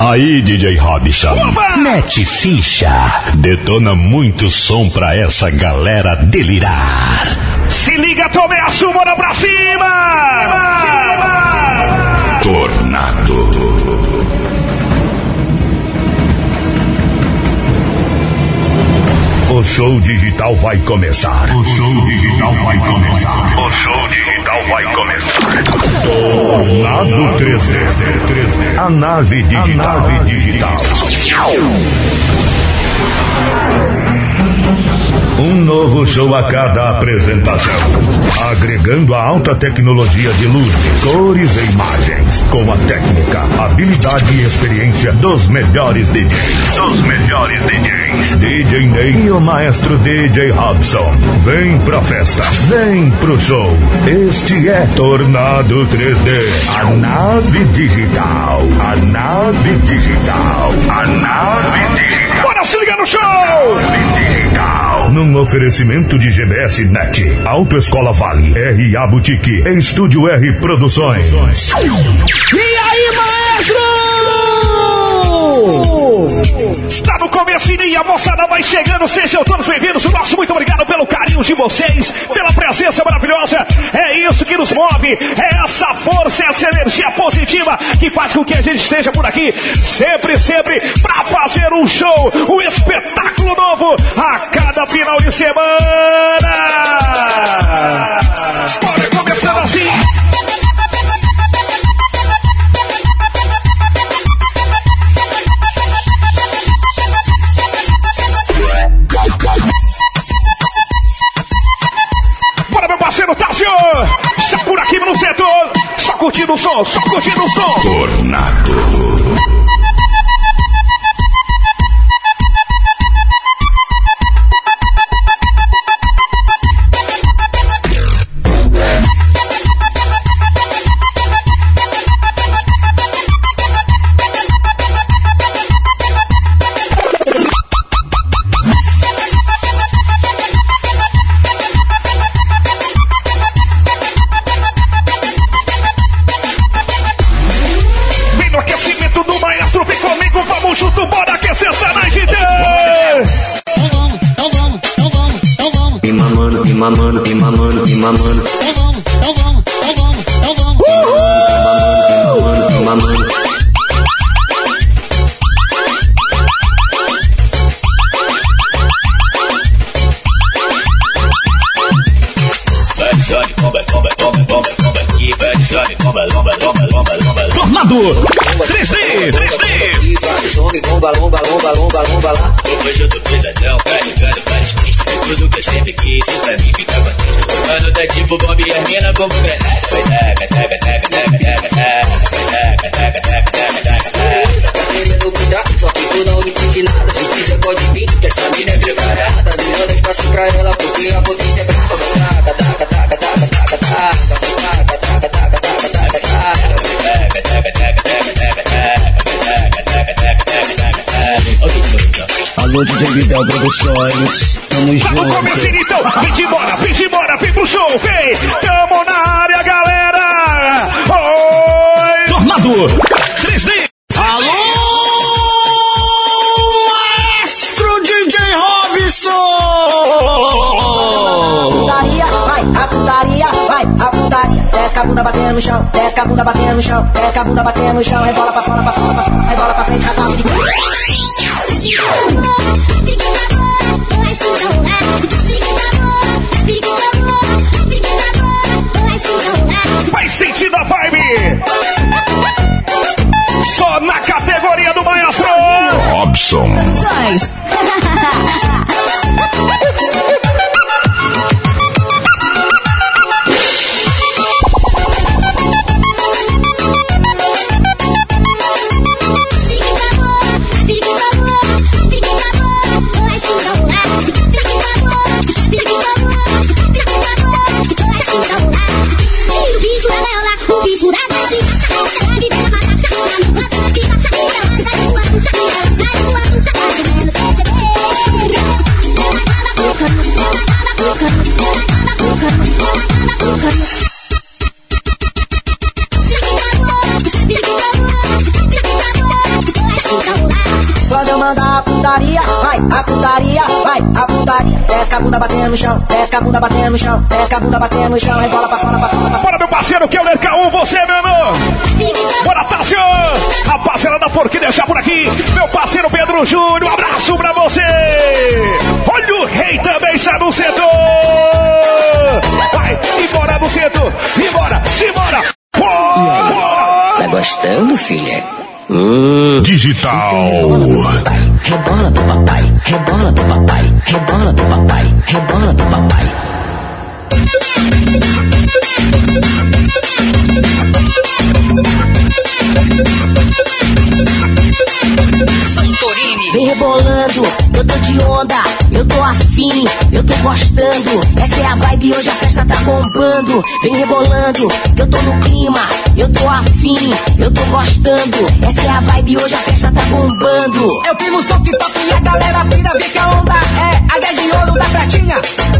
Aí, DJ Robson. Mete ficha. Detona muito som pra essa galera delirar. Se liga, tome a sua, pra cima! Tornado. O show digital vai começar. O show digital vai começar. O show digital vai começar. Tornado 3D. A nave digital. A nave digital. Um novo show a cada apresentação. Agregando a alta tecnologia de luzes, cores e imagens. Com a técnica, habilidade e experiência dos melhores DJs. Dos melhores DJs. DJ Ney e o maestro DJ Robson. Vem pra festa. Vem pro show. Este é Tornado 3D. A nave digital. A nave digital. A nave digital. Bora se ligar no show! Num oferecimento de GBS Net, Autoescola Vale, RA Boutique, Estúdio R Produções. E aí, maestro? Tá no começo e a moçada vai chegando. Sejam todos bem-vindos. O nosso muito obrigado pelo carinho de vocês, pela presença maravilhosa. É isso que nos move. É essa força, essa energia positiva que faz com que a gente esteja por aqui sempre, sempre pra fazer um show, um espetáculo novo a cada final de semana. Bora começando assim. Já por aqui no setor! Só curtindo o som, só curtindo o som! Tornado. DJ Vidal Produções, tamo Tá junto. comecinho então, vem de embora, vem de embora, vem pro show, vem! Tamo na área, galera! Oi! Tornado 3D! Alô, maestro DJ Robson! putaria, vai, a putaria, vai, a putaria. Desce a bunda batendo no chão, desce a bunda batendo no chão, desce a bunda batendo no chão, rebola pra fora, pra fora, pra fora, rebola pra frente, rasgava de Vai sentindo a vibe! Só na categoria do maestro! Robson. Bunda batendo no chão, a bunda batendo no chão, a bunda batendo no chão, rebola pra fora, pra fora, pra fora. Bora, meu parceiro, que é o Lercaú, você, meu irmão. Bora, Tássio. A parceira da Forquilha já por aqui. Meu parceiro Pedro Júnior, um abraço pra você. Olha o rei também está no setor. Vai, embora no setor. Embora, simbora. Tá gostando, filha? Digital. Rebola pro papai, rebola pro papai, rebola pro papai, rebola pro papai. Vem rebolando, eu tô de onda, eu tô afim, eu tô gostando. Essa é a vibe, hoje a festa tá bombando. Vem rebolando, eu tô no clima, eu tô afim, eu tô gostando. Essa é a vibe, hoje a festa tá bombando. Eu primo som que toca e a galera vira, vê que a onda é a de ouro da pratinha.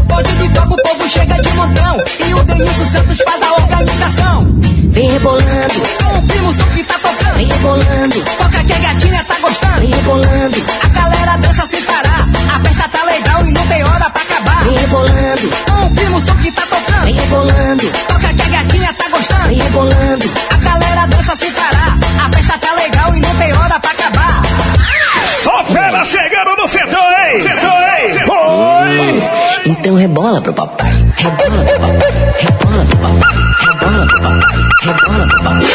Pode de toca, o povo chega de montão. E o Denilson Santos faz a organização. Vem rebolando, O primo som que tá tocando. vem rebolando, Toca que a gatinha tá gostando. vem rebolando, A galera dança sem parar. A festa tá legal e não tem hora pra acabar. vem rebolando, O primo som que tá tocando. vem rebolando, Toca que a gatinha tá gostando. vem rebolando. A galera dança sem parar. A festa tá legal e não tem hora pra acabar. Só fera chegando no setor, hein? Setor, hein? Oi. Então rebola pro papai, rebola pro papai, rebola pro papai, rebola pro papai, rebola pro papai.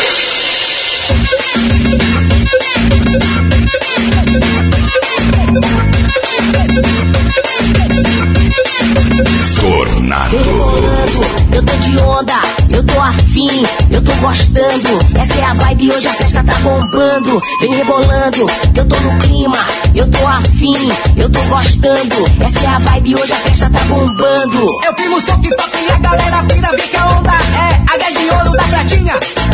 Tornado. rebolando, eu tô de onda, eu tô afim, eu tô gostando. Essa é a vibe, hoje a festa tá bombando. Vem rebolando, eu tô no clima, eu tô afim, eu tô gostando. Essa é a vibe, hoje a festa tá bombando. O primo som que toca e a galera vira, vê que a onda é a de ouro da pratinha.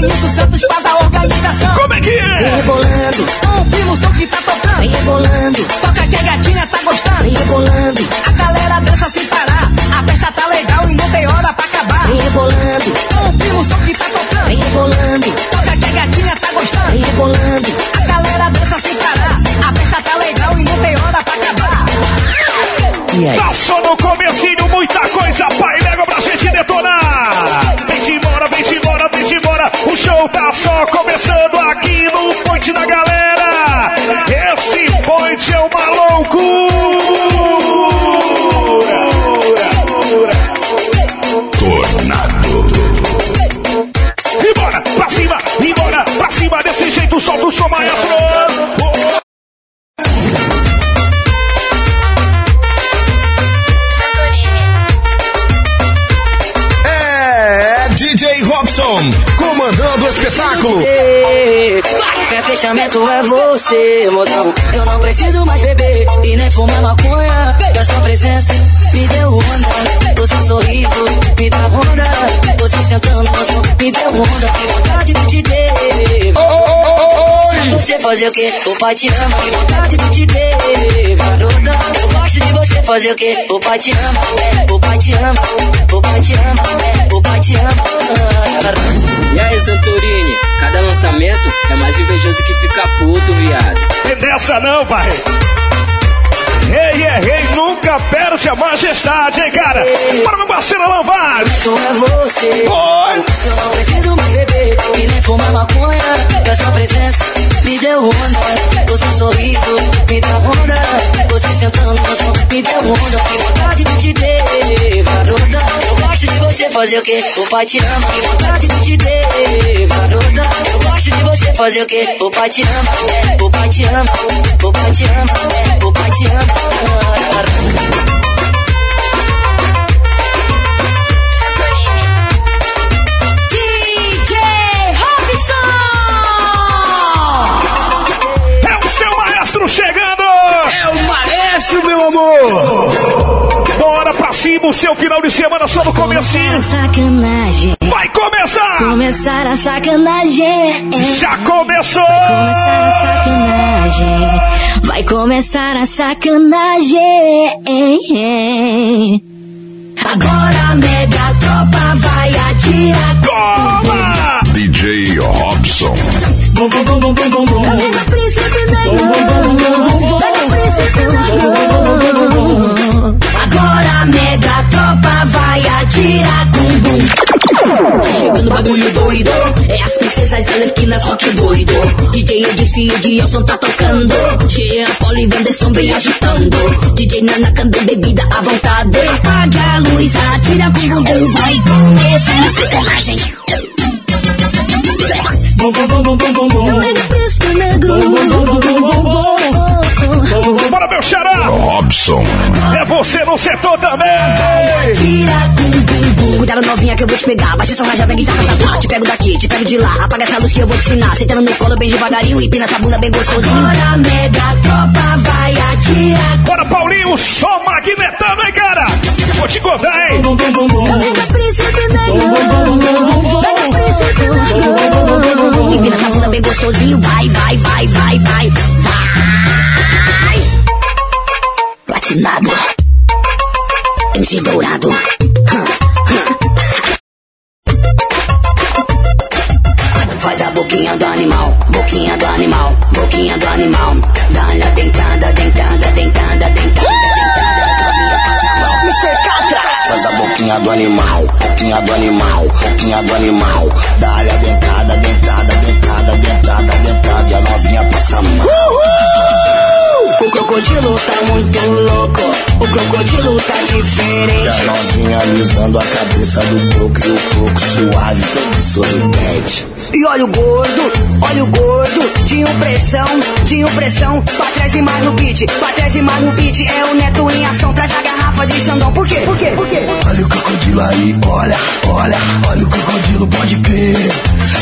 O Denilson Santos faz a organização. Como é que Vem é? rebolando, O primo som que tá tocando. vem rebolando, Toca que a gatinha tá gostando. vem rebolando, A galera dança sem parar. A festa tá legal e não tem hora pra acabar. vem rebolando, O primo som que tá vem tocando. rebolando, Toca que a gatinha tá vem gostando. rebolando. A galera dança sem parar. A festa tá legal e não tem hora pra acabar. E aí? Tá O Fechamento é você, mozão. Eu não preciso mais beber e nem fumar maconha. Que a sua presença me deu onda. O seu sorriso me dá onda. Você sentando no som me deu onda. Que vontade de te ter. Você fazer o quê? O pai te ama. Que vontade de te ter. Garota, gosto de você fazer o quê? O pai te ama. O pai te ama. O pai te ama. é, O pai te ama. E aí, Santorini, cada lançamento é mais invejoso que ficar puto, viado. Tem dessa não, pai. Rei é rei, nunca perde a majestade, hein, cara? Para meu parceiro Alan Vaz. Não é você. Oi. Eu não preciso mais beber e nem fumar maconha. Que a sua presença me deu onda. O seu sorriso me dá onda. Você sentando no som me deu onda. Que vontade de te ter, garota. Eu gosto de você fazer o quê? O pai te ama. Que vontade de te ter, garota. Eu gosto de você fazer o quê? O pai te ama. O pai te ama. O pai te ama. é, O pai te ama. Amor. Bora pra cima, o seu final de semana só no comecinho. Sacanagem. Vai começar. Começar a sacanagem. Já começou. Começar a sacanagem. Vai começar a sacanagem. Agora a mega tropa vai adiar. Toma. DJ Robson. Agora a mega tropa vai atirar com bum. Chegando bagulho doido, é as princesas alerquinas, rock doido. DJ Edify e Edilson tá tocando. Cheia Paulo e Anderson vem agitando. DJ Nana também bebida à vontade. Apague a luz, atira com bumbum, vai começar a sacanagem. Bom, bom, bom, bom, bom, bom, bom. Negro, negro. Bom, bom, bom, bom, bom, bom. Bora, meu xará! Robson. É você no setor também! Tira. Cuidado novinha que eu vou te pegar. Baixa essa rajada, guitarra pra cá. Te pego daqui, te pego de lá. Apaga essa luz que eu vou te ensinar. Sentando no colo bem devagarinho. Empina essa bunda bem gostosinho. Bora, mega tropa, vai atirar. Bora, Paulinho, só magnetando, hein, cara? Vou te contar, hein? Pega príncipe negro. Pega príncipe negro. Empina essa bunda bem gostosinho. Vai, vai, vai, vai, vai. Vai. Platinado. MC Dourado. Faz a boquinha do animal, boquinha do animal, boquinha do animal. Dá-lhe a dentada, dentada, dentada, dentada, dentada. Mr. Catra. Faz a boquinha do animal, boquinha do animal, boquinha do animal. Dá-lhe a dentada, dentada, dentada, dentada, dentada. E a novinha passa mal. O crocodilo tá muito louco, o crocodilo tá E a diferente. novinha alisando a cabeça do coco e o coco suave, todo sorridente. E olha o gordo, olha o gordo, tinha pressão, tinha pressão. Pra trás e mais no beat, pra trás e mais no beat. É o neto em ação, traz a garrafa de Xandão. Por quê? Por quê? Por quê? Olha o crocodilo aí, olha, olha, olha o crocodilo, pode crer.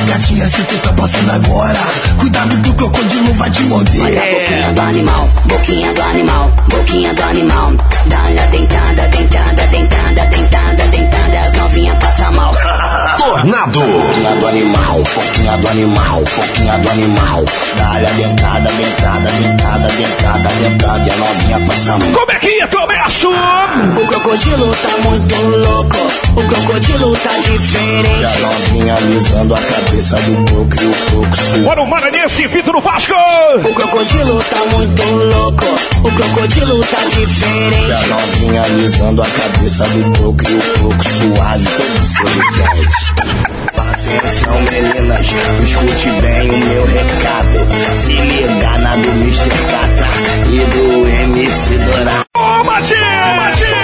Gatinha, se tu tá passando agora, cuidado que o crocodilo vai te morder. Faz a boquinha do animal, boquinha do animal, boquinha do animal. Dá-lhe a dentada, dentada, dentada, dentada, dentada. As novinhas passam mal. Tornado. Boquinha do animal, boquinha do animal, boquinha do animal. Dá-lhe a dentada, dentada, dentada, dentada, dentada. E a novinha passa mal. Como é que eu começo? O crocodilo tá muito louco, o crocodilo tá E a diferente. novinha alisando a cabeça do coco e o coco suave. Bora o Maranhense, Vitor Vasco! O crocodilo tá muito louco, o crocodilo tá E a diferente. novinha alisando a cabeça do coco e o coco suave, todo sorridente. Atenção meninas, escute bem o meu recado. Se liga na do Mr. Catra e do MC Dourado. Ô! Matinho! Matinho!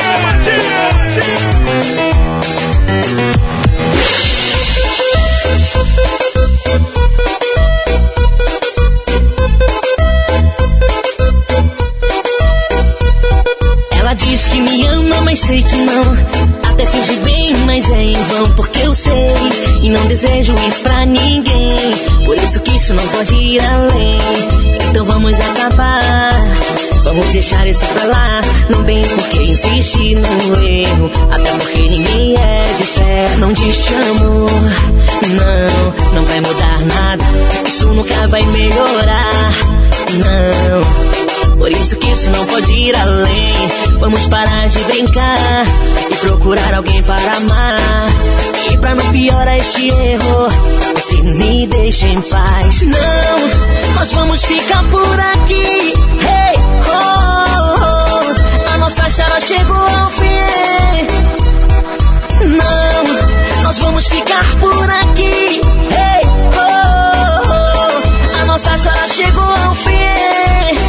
Ela diz que me ama, mas sei que não. Até finge bem, mas é em vão, porque eu sei. E não desejo isso pra ninguém. Por isso que isso não pode ir além. Então vamos acabar. Vamos deixar isso pra lá. Não tem por que insistir no erro. Até porque ninguém é de fé. Não te amo. Não, não vai mudar nada. Isso nunca vai melhorar. Não. Por isso que isso não pode ir além. Vamos parar de brincar e procurar alguém para amar. E pra não piorar este erro, você me deixa em paz. Não, nós vamos ficar por aqui. Hey, oh, oh, a nossa história chegou ao fim. Não, nós vamos ficar por aqui. Hey, oh, oh, a nossa história chegou ao fim.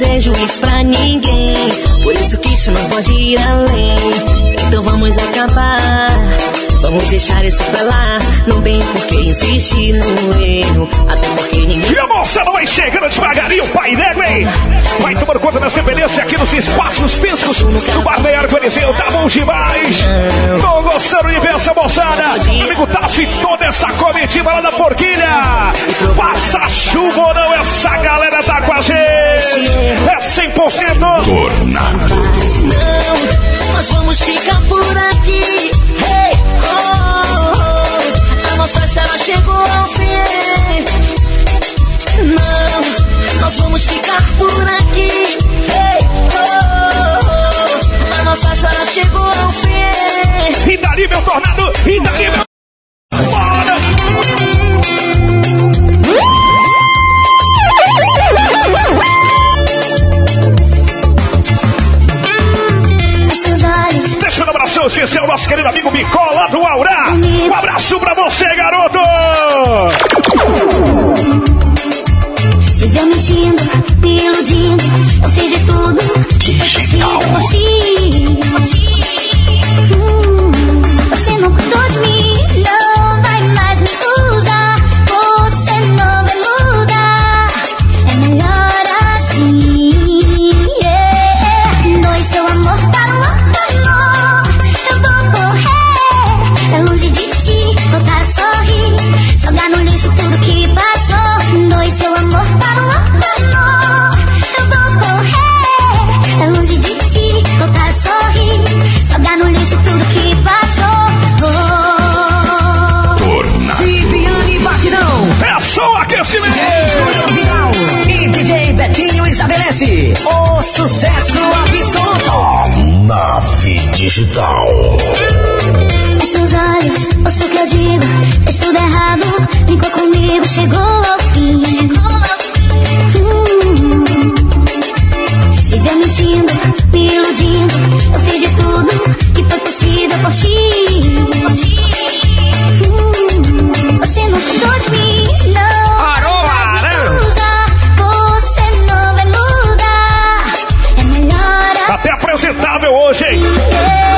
Desejo isso pra ninguém. Por isso que isso não pode ir além. Então vamos acabar. Vamos deixar isso pra lá. Não tem por que insistir no erro. Até porque ninguém. E a moçada vai chegando devagarinho, pai negro, hein? Vai tomando conta dessa beleza aqui nos espaços físicos do Barbeiro Coliseu. Tá bom demais! Tô gostando de ver essa moçada! Amigo Tasso e toda essa comitiva lá da Porquilha! Passa chuva ou não, essa galera tá com a gente! É 100%! Tornado. Não, nós vamos ficar por aqui. Hey, oh, oh, a nossa história chegou ao fim. Não, nós vamos ficar por aqui. Ei, oh, oh, oh. A nossa história chegou ao fim. E dali, meu tornado! E dali, meu. Um abração especial, nosso querido amigo Bicola do Aurá. Um abraço pra você, garoto! Viveu mentindo, me iludindo. Eu fiz de tudo que foi possível por ti. Por ti. Hum, você não cuidou de mim, o sucesso absoluto. Nave Digital. Os seus olhos, ouça o que eu digo. Fez tudo errado, brincou comigo, chegou ao fim. Hum. Viveu mentindo, me iludindo. Eu fiz de tudo que foi possível por ti. Por ti. Hum. Você não cuidou de mim, apresentável hoje, hein?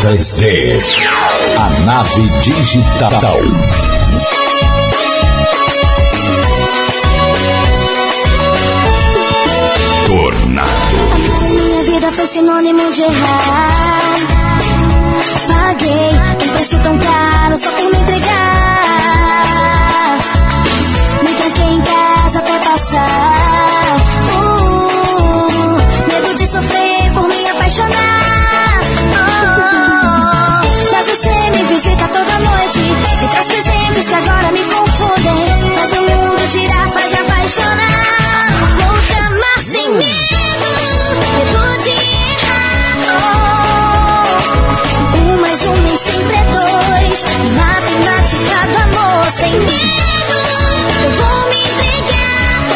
3D. A nave digital. Tornado. Minha vida foi sinônimo de errar. Paguei um preço tão caro só por me entregar. Me tranquei em casa até passar. Sem medo. Eu vou me entregar.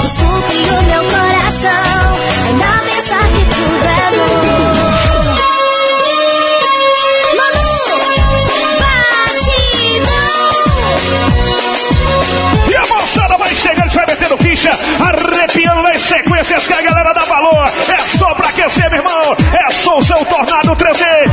Desculpe o meu coração. Ainda pensar que tudo é bom. Manu, batidão. E a moçada vai chegando, vai metendo ficha, arrepiando nas sequências que a galera dá valor. É só pra aquecer, meu irmão. É só o seu Tornado 3D.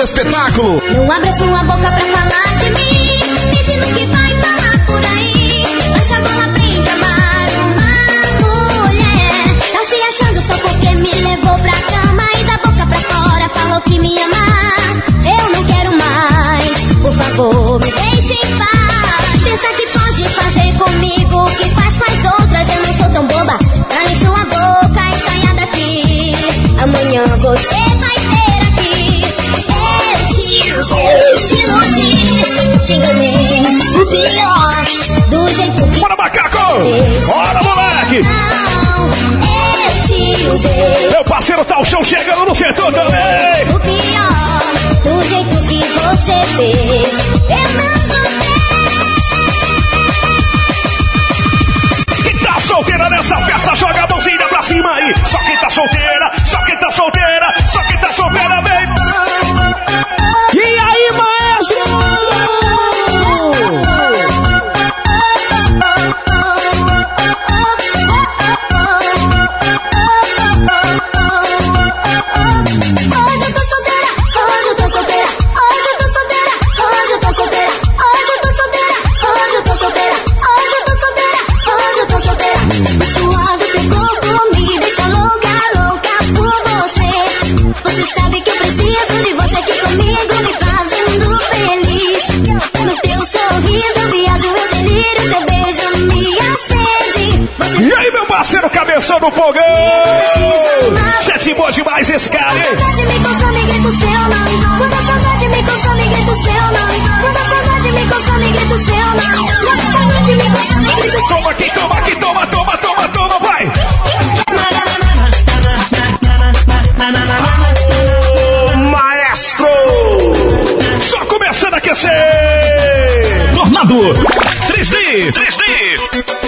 Comandando o espetáculo. Não abra sua boca pra falar de mim. Pense no que vai falar por aí. Baixa a bola, aprende a amar uma mulher. Tá se achando só porque me levou pra cama e da boca pra fora falou que me ama. Eu não quero mais. Por favor, me deixe em paz. Pensa que pode fazer comigo o que faz com as outras. Eu não sou tão boba. Cale sua boca e saia daqui. Amanhã você vai. Eu te usei, te iludi, te enganei. O pior, do jeito que Bora, macaco! Bora, moleque! Não, eu te usei. Meu parceiro tá o chão chegando no setor também. O pior, do jeito que você fez. Eu não gostei. Quem tá solteira nessa festa, joga a mãozinha pra começando o fogão. Gente boa demais esse cara, hein? Saudade me consome, grito seu nome. Quando a saudade me consome, grito seu nome. Quando a saudade me consome, grito seu nome. Quando a saudade me consome, grito seu Toma aqui, toma aqui, toma, toma, toma, toma, vai. Maestro! Só começando a aquecer! Tornado 3D, 3D!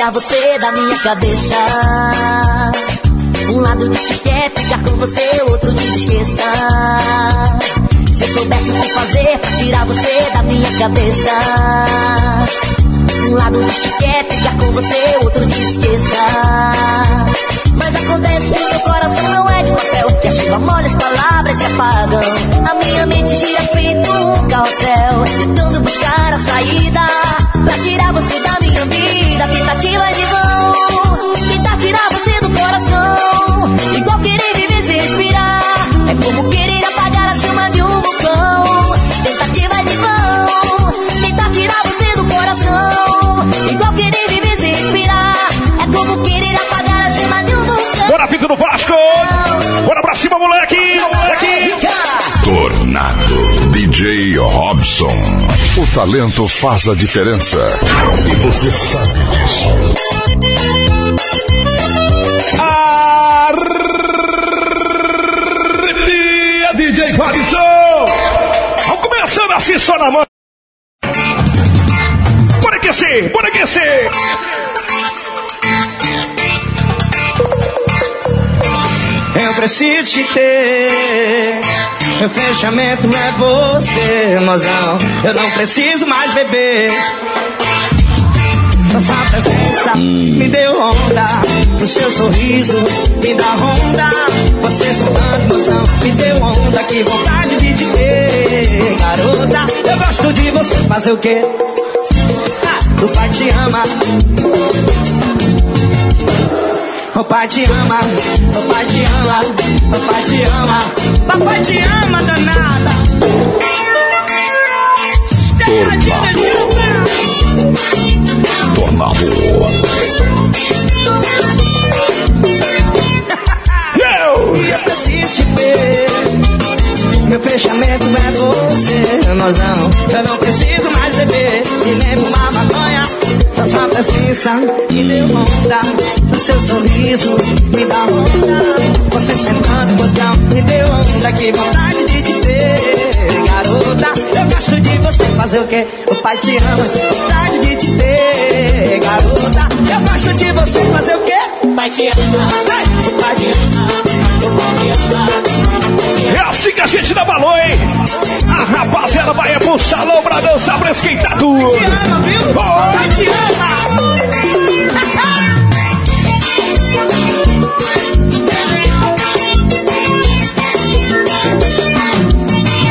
Tirar você da minha cabeça. Um lado diz que quer ficar com você, o outro diz esqueça. Se eu soubesse o que fazer pra tirar você da minha cabeça. Um lado diz que quer ficar com você, o outro diz esqueça. Mas acontece que meu coração não é de papel. Que a chuva molha as palavras se apagam. A minha mente gira feito um carrossel. Tentando buscar a saída. Pra tirar você da minha vida. Tentativa de vão. Tentar tirar você do coração. Igual querer viver sem respirar. É como querer apagar a chama de um vulcão. Tentativa de vão. Tentar tirar você do coração. Igual querer viver sem respirar. É como querer apagar a chama de um vulcão. Bora, Pinto do Vasco! Bora pra cima, moleque! Moleque! Tornado. DJ Robson. O talento faz a diferença. E você sabe Preciso te ter. Meu fechamento é você, mozão. Eu não preciso mais beber. Só sua presença me deu onda. O seu sorriso me dá onda. Você sentando, mozão, me deu onda. Que vontade de te ter, garota. Eu gosto de você, fazer o quê? Ah, o pai te ama. O pai te ama, o pai te ama, o pai te ama, papai te ama danada. Tornado. E eu preciso te ver. Meu fechamento é você, mozão. Eu não preciso mais beber e nem fumar maconha. Só sua presença me deu onda. O seu sorriso me dá onda. Você sentando, mozão, me deu onda. Que vontade de te ter, garota. Eu gosto de você fazer o quê? O pai te ama, vontade de te ter, garota. Eu gosto de você fazer o quê? O pai te ama, o pai te ama, o pai te ama. É assim que a gente dá valor, hein? A rapaziada vai é pro salão pra dançar, pra esquentar tudo. Ama, viu? Pai te ama.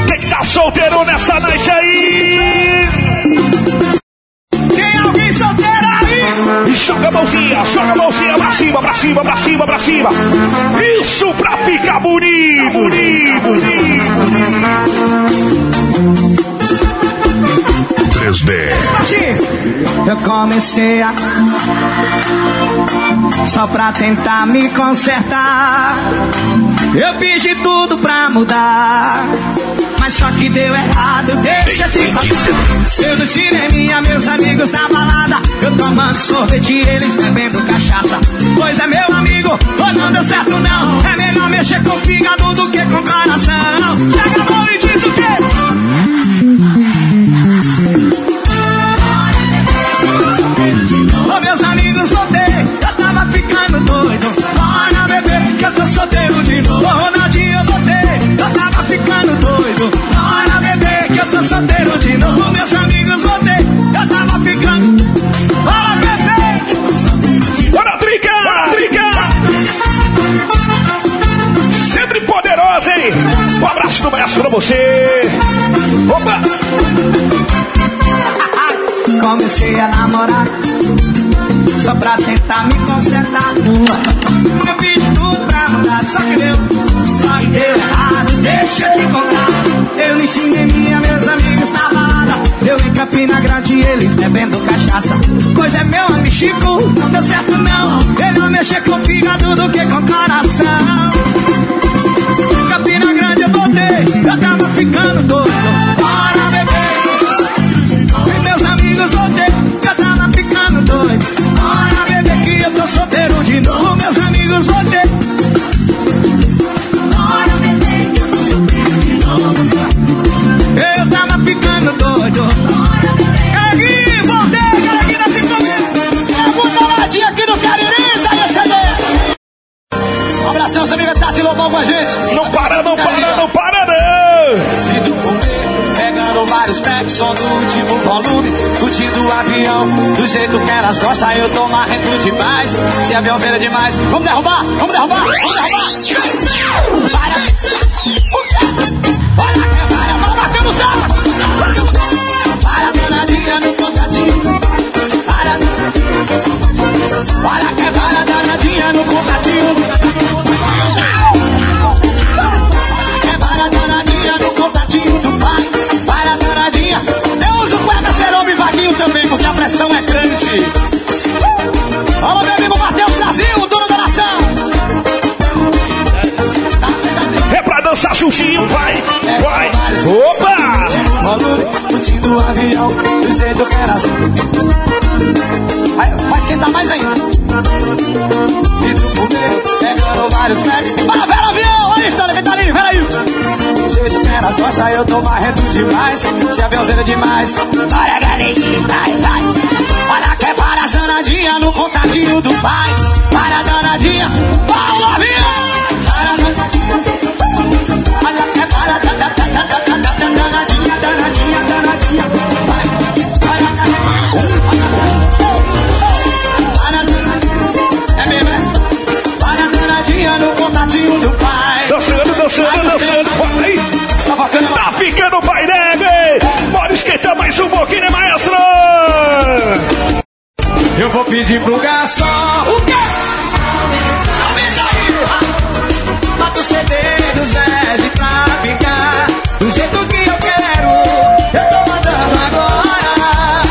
Quem tá solteiro nessa joga a mãozinha, joga a mãozinha pra cima, pra cima, pra cima, pra cima. Isso pra ficar bonito, bonito, bonito. 3D. Assim, Eu comecei a. Só pra tentar me consertar. Eu fiz de tudo pra mudar. Mas só que deu errado, deixa eu te falar. Eu no cineminha, meus amigos na balada. Eu tomando sorvete, eles bebendo cachaça. Pois é, meu amigo, oh, não deu certo não. É melhor mexer com o fígado do que com o coração. Chega a e Eu fiz tudo pra mudar Só que deu, só que deu errado. Deixa eu te contar. Eu no cineminha, meus amigos na balada. Eu em Campina Grande eles bebendo cachaça. Pois é meu amigo Chico, não deu certo não. Ele não mexer com o fígado do que com coração que elas gostam, eu tô marrento demais. Se aviãozeira é demais, vamos derrubar, vamos derrubar, vamos derrubar. Para, o quê? Para, para, para, marcando o saco. Para, danadinha no contatinho. Para, para, que para, danadinha no contatinho. Para, danadinha no contatinho pressão é grande. Alô, meu amigo Matheus Brasil, o dono da nação. É pra dançar Xuxinho, vai, vai. Opa! Volume, curtindo o avião, do jeito que era Vai, vai esquentar mais ainda. E do comer, pegando vários packs. Para, vera avião! Olha a história, eu tô marrento demais. Se aviãozeira demais. Para, galerinha, vai, vai. Para que é para zanadinha no contatinho do pai. Para danadinha, Paulo avião. Para danadinha. Pedir pro garçom. O quê? Aumenta aí. Bota o CD do Zé pra ficar do jeito que eu quero. Eu tô mandando agora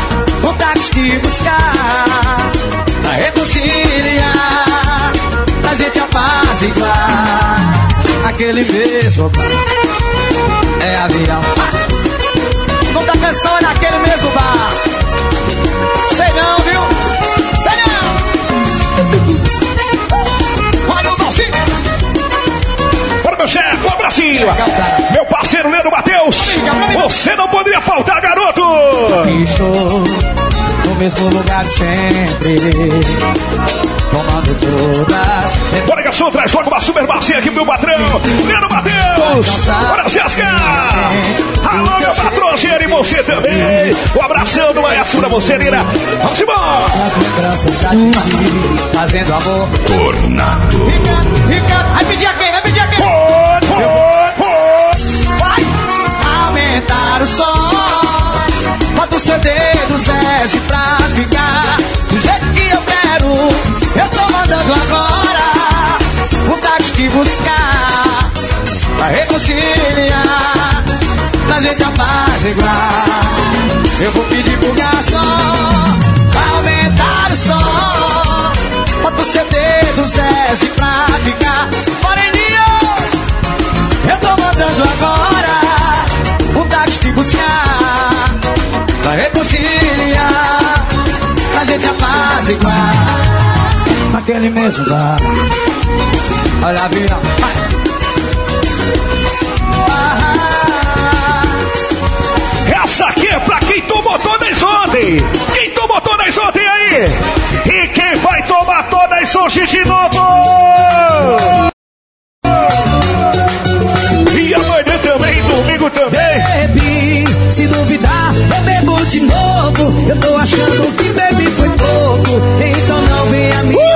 um táxi buscar pra reconciliar, pra gente apaziguar aquele mesmo bar. É avião. Ah! Conta a canção é naquele mesmo bar. Sei não, não! Olha o Dalcinho! Bora, meu chefe, um abracinho! Meu parceiro Leandro Matheus! Você não poderia faltar, garoto! Estou no mesmo lugar de sempre, todas. Bora, garçom, traz logo uma super bacia aqui pro meu patrão! Leandro Matheus! Bora, Jéssica! Alô, meu patrocínio e você também! Um abração do maestro pra você, Lira! Vamos embora! Da fazendo amor. Tornado. Rica, rica, vai pedir a quem? Vai pedir a quem? Vai aumentar o som. Bota o CD do Zé pra ficar do jeito que eu quero. Eu tô mandando agora o táxi te buscar pra reconciliar, pra gente apaziguar. Eu vou pedir pro garçom pra aumentar o som. Bota o CD do Zezé pra ficar moreninho. Eu tô mandando agora o táxi te buscar pra reconciliar, pra gente apaziguar ele mesmo dá. Olha a vida. Essa aqui é pra quem tomou todas ontem. Quem tomou todas ontem aí? E quem vai tomar todas hoje de novo? E amanhã também, domingo também. Bebi, se duvidar, eu bebo de novo. Eu tô achando que bebi foi pouco, então não venha me. Curte,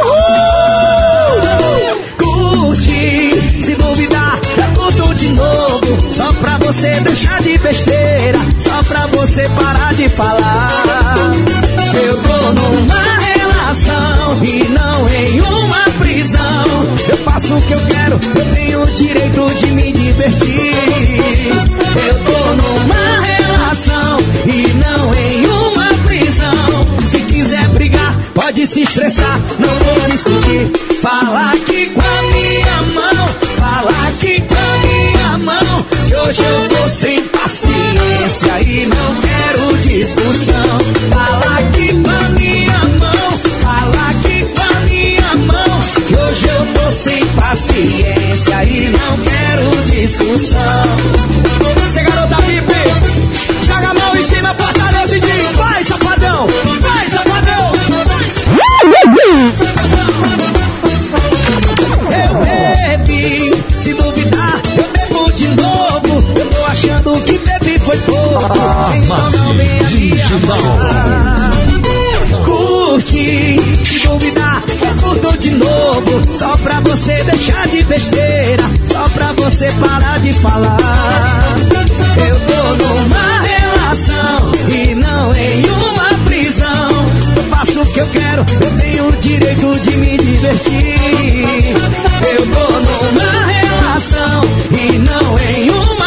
besteira, só pra você parar de falar. Eu tô numa relação e não em uma prisão. Eu faço o que eu quero, eu tenho o direito de me divertir. Eu tô numa relação e não em uma prisão. Se quiser brigar, pode se estressar, não vou discutir. Fala aqui com a minha hoje eu tô sem paciência e não quero discussão. Fala aqui com minha mão, fala aqui com minha mão. Que hoje eu tô sem paciência e não quero discussão. Você garota VIP, joga a mão em cima, fortalece e foi pouco. Então não venha me amar. Curte, se duvidar, eu curto de novo. Só pra você deixar de besteira, só pra você parar de falar. Eu tô numa relação e não em uma prisão. Eu faço o que eu quero, eu tenho o direito de me divertir. Eu tô numa relação e não em uma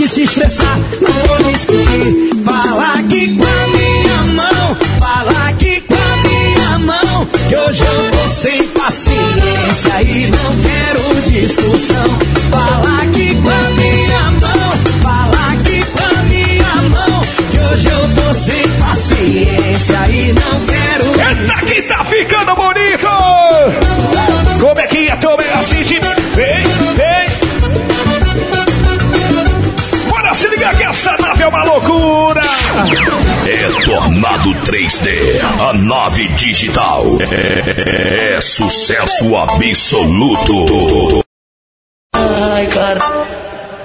pode se estressar, não vou discutir. Fala aqui com a minha mão, fala aqui com a minha mão. Que hoje eu tô sem paciência e não quero discussão. Fala aqui com 3D, a nave digital. É, é sucesso absoluto. Ai, cara.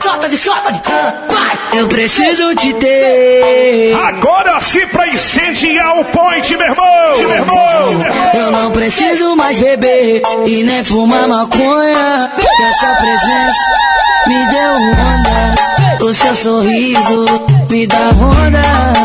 Solta de solta de. Vai! Eu preciso te ter. Agora sim pra incendiar o point, meu irmão! Meu irmão! Eu não preciso mais beber e nem fumar maconha. E a sua presença me deu onda. O seu sorriso me dá onda.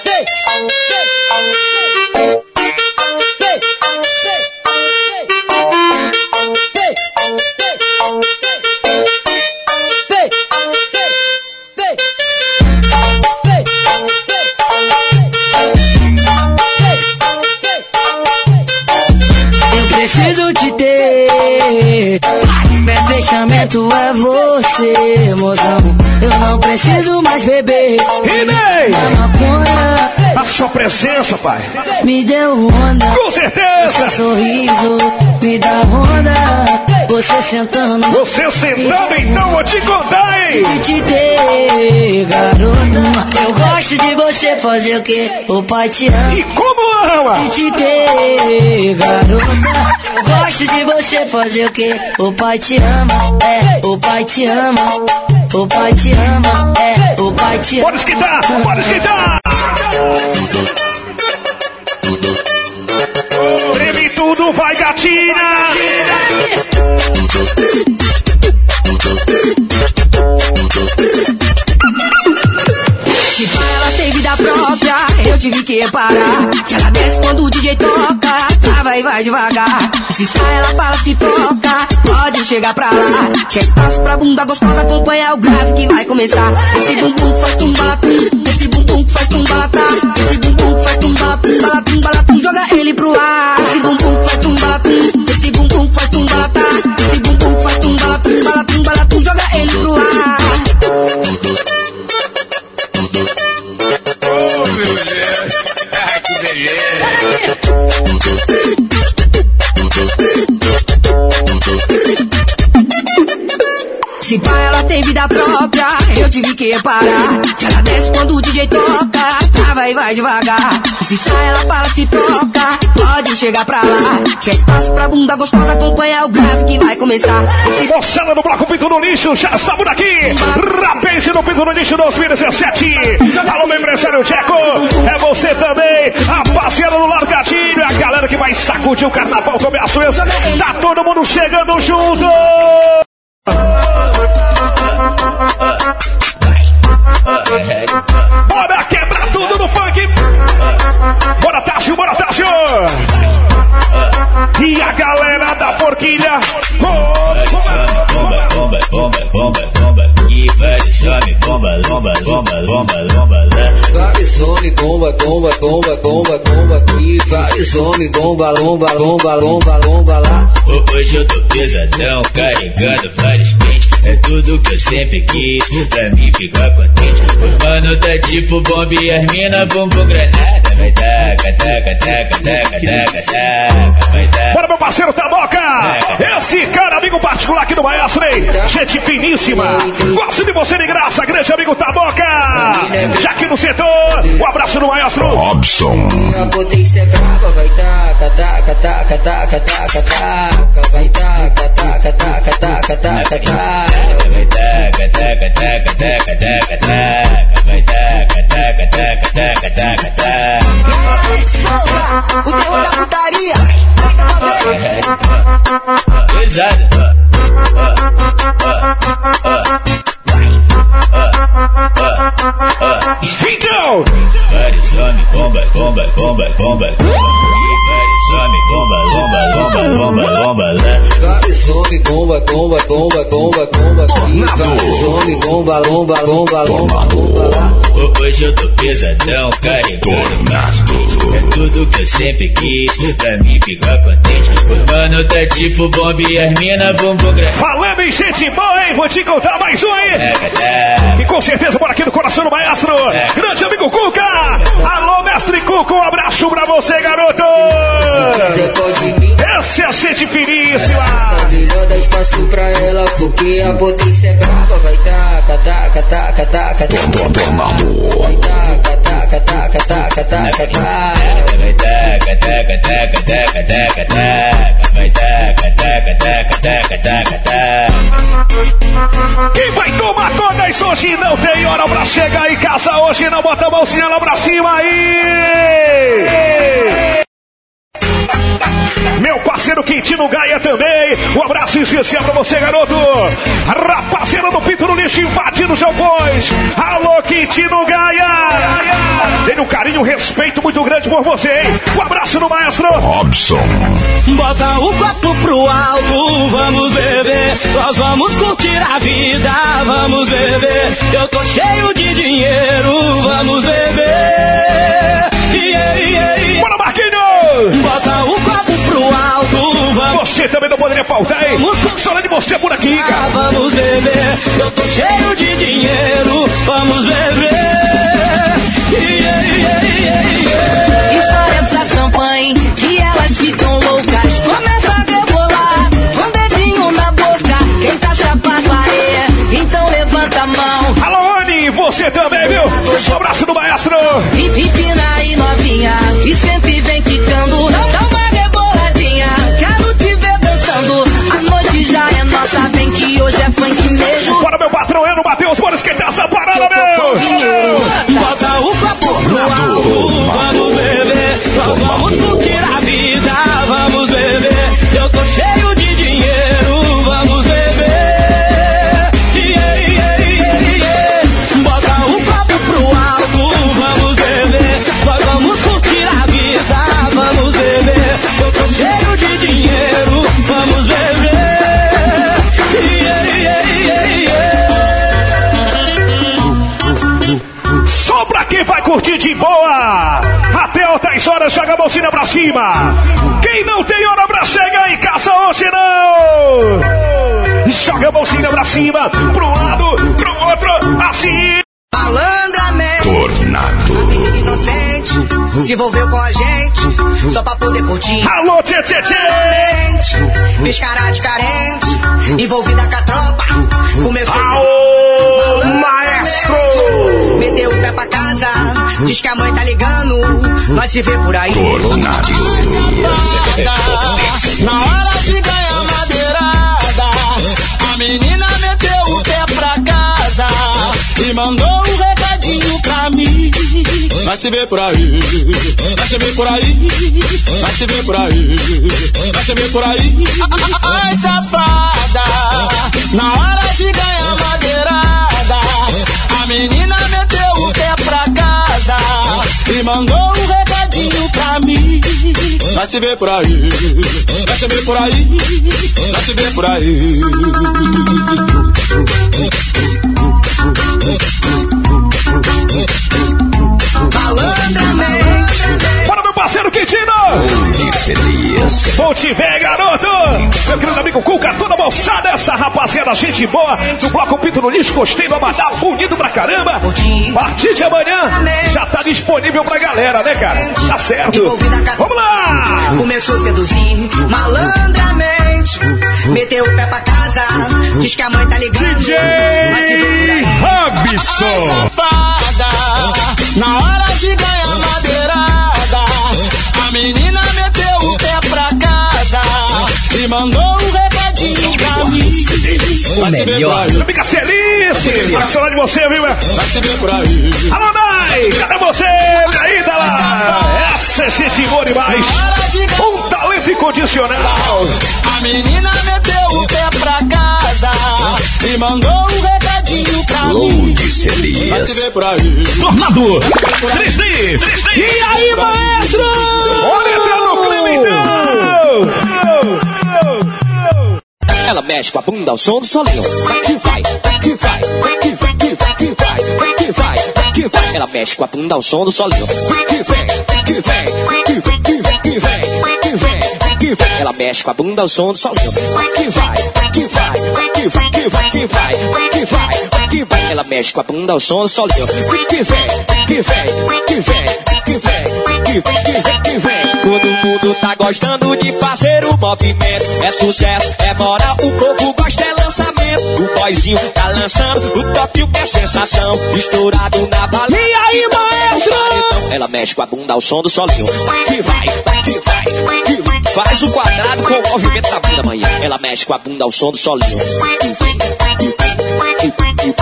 Fechamento é você, mozão. Eu não preciso mais beber. E nem! A sua presença, pai! me deu onda. Com certeza! Seu sorriso me dá onda. Você sentando. Você sentando então, vou te contar, hein? Te ter, garota. Eu gosto de você fazer o que? O pai te ama. E como ama? Te ter, garota. Eu gosto de você fazer o que? O pai te ama. É, o pai te ama. O pai te ama. É, o pai te ama. Pode esquentar, pode esquentar! Treme tudo, vai gatina! Se pá, ela tem vida própria, eu tive que parar. Que ela desce quando o DJ toca, trava e vai devagar. Se sai, ela fala, se toca, pode chegar pra lá. Quer espaço pra bunda gostosa, acompanha o grave que vai começar. Esse bumbum faz tumbalatum, esse bumbum faz tumbalatá. Esse bumbum que faz tumbalatum, balatum, balatum, joga ele pro ar. Esse bumbum faz tumbalatum, esse bumbum faz tumbalatá. Esse bumbum que faz tumbalatum, balatum, balatum, joga ele pro ar. Ô, meu Deus. Ah, que beleza. Se pá, ela tem vida própria, eu tive que parar. Ela desce quando o DJ toca, trava e vai devagar. Se sai, ela para, se troca, pode chegar pra lá. Quer espaço pra bunda gostosa, acompanha o grave que vai começar. Se Moçada do Bloco Pinto no Lixo, já está por aqui. Rapense no Pinto no Lixo 2017. Alô, meu empresário Tcheco. É você também. A parceira do Largadinho. A galera que vai sacudir o carnaval com a sua. Tá todo mundo chegando junto. Bora quebrar tudo no funk. Bora, Tássio, bora, Tássio. E a galera da forquilha. Bomba, bomba, bomba, bomba, bomba. E homens, bomba, bomba, bomba, bomba, bomba, lá. Vários homens, bomba, bomba, bomba, bomba, bomba aqui. Vários homens, bomba, lomba, lomba, lomba, lomba lá. Ho- Hoje eu tô pesadão, carregando vários pentes. É tudo que eu sempre quis, pra mim ficar contente. O mano tá tipo bomba e as mina bumbum granada. Vai taca, taca, taca, taca, taca, taca. Vai taca. Bora, meu parceiro Taboca! Esse cara, amigo particular aqui do Maestro, hein? Gente finíssima! Gosto de você de graça, grande amigo Taboca! Já aqui no setor, um abraço no Maestro! Robson. A potência é brava, vai taca, taca, taca, taca, taca, taca. Vai taca, taca, taca, taca, taca, taca. Vai taca, taca, taca, taca, taca, taca. Vai taca, taca, taca, taca, taca, taca. o terror da putaria. Pesado. Bomba, lomba, lomba, lomba, lomba lá. Ho- Hoje eu tô pesadão, carregando É tudo que eu sempre quis, pra mim ficar contente. O mano tá tipo bomba e as mina bumbum grande. Falando em gente boa, hein? Vou te contar mais um, hein? E com certeza por aqui no coração do maestro, grande amigo Cuca! Alô, mestre Cuca, um abraço pra você, garoto! Você pode é a gente finíssima! tá melhor dar espaço pra ela, porque a potência é brava. Vai taca, taca, taca, taca, taca. Vai taca, taca, taca, taca, taca, taca. Vai taca, taca, taca, taca, taca, taca. Vai taca, taca, taca, taca, taca, taca. Quem vai tomar todas hoje não tem hora pra chegar em casa hoje, não bota a mãozinha lá pra cima aí! Meu parceiro Quintino Gaia também. Um abraço especial pra você, garoto. Rapaziada do Pinto no Lixo invadindo os Galpões. Alô, Quintino Gaia. Tenho um carinho, um respeito muito grande por você, hein? Um abraço no maestro. Robson. Bota o copo pro alto, vamos beber. Nós vamos curtir a vida, vamos beber. Eu tô cheio de dinheiro, vamos beber. Yeah, yeah, yeah. Bora, Marquinhos! Bota o copo pro alto, vamos. Você também não poderia faltar, hein? Só de você por aqui, Ah, vamos beber. Eu tô cheio de dinheiro, vamos beber. Yeah, yeah, yeah, yeah. Estoura essa champanhe que elas ficam loucas. Começa a rebolar com o dedinho na boca. Quem tá chapado aí, então levanta a mão. Alô, Anne, você também, viu? Um abraço do maestro. E novinha, e 105. Cima. Quem não tem hora pra chegar em casa hoje, não. Joga a mãozinha pra cima, pro lado, pro outro, assim. Malandramente. Tornado. A menina inocente se envolveu com a gente só pra poder curtir. Alô, tchê, tchê, tchê. Fez cara de carente, envolvida com a tropa. Começou Aô, maestro. Meteu o pé pra casa, diz que a mãe tá ligando, nós se vê por aí. Tornado. Na hora de ganhar madeirada, a menina meteu o pé pra casa e mandou um recadinho pra mim. Vai se ver por aí, vai se ver por aí, vai se ver por aí, vai se ver por aí. Ai, safada, na hora de ganhar menina meteu o pé pra casa e mandou um recadinho pra mim. Vai se ver por aí, vai se ver por aí, vai se ver por aí. Malandramente. Vou te ver, garoto. Meu querido amigo Cuca, toda moçada, essa rapaziada, gente boa. Do Bloco Pinto no Lixo, gostei do Amadá, bonito pra caramba. A partir de amanhã, já tá disponível pra galera, né, cara? Tá certo. Vamos lá. Começou a seduzir malandramente. Meteu o pé pra casa, diz que a mãe tá ligando. DJ Vai se ver por aí. Robson. na hora de ganhar a menina meteu o pé pra casa e mandou um recadinho pra mim. Vai se ver por aí, Fica feliz. Pra saudade de você, viu? vai se ver por aí. Alô, Nai. Cadê você? Aí, tá lá. Essa é gente boa demais. Um talento incondicional. A menina meteu o pé pra casa e mandou um recadinho pra mim. Vai se ver por aí. Tornado 3D. 3D. E aí, maestro? Ela mexe com a bunda ao som do solinho. Que vai, que vai, que vai, que vai, que vai, que vai, que vai. Ela mexe com a bunda ao som do solinho. Que vem, que vem, que vem, que vem, que vem, que vem, que vem. Ela mexe com a bunda ao som do solinho. Que vai, que vai, que vai, que vai, que vai, que vai, que vai. Ela mexe com a bunda ao som do solinho. Que vem, que vem, que vem, que vem, que vem, que vem, que vem. Todo mundo tá gostando de fazer o movimento. É sucesso, é moral, o povo gosta, é lançamento. O boyzinho tá lançando o top, o é sensação. Estourado na bala. E aí, maestro? Ela mexe com a bunda ao som do solinho. Que vai, que vai, que vai. Faz o quadrado com o movimento da bunda, manhã. Ela mexe com a bunda ao som do solinho. Vem, vem, que vem, que vem, vem.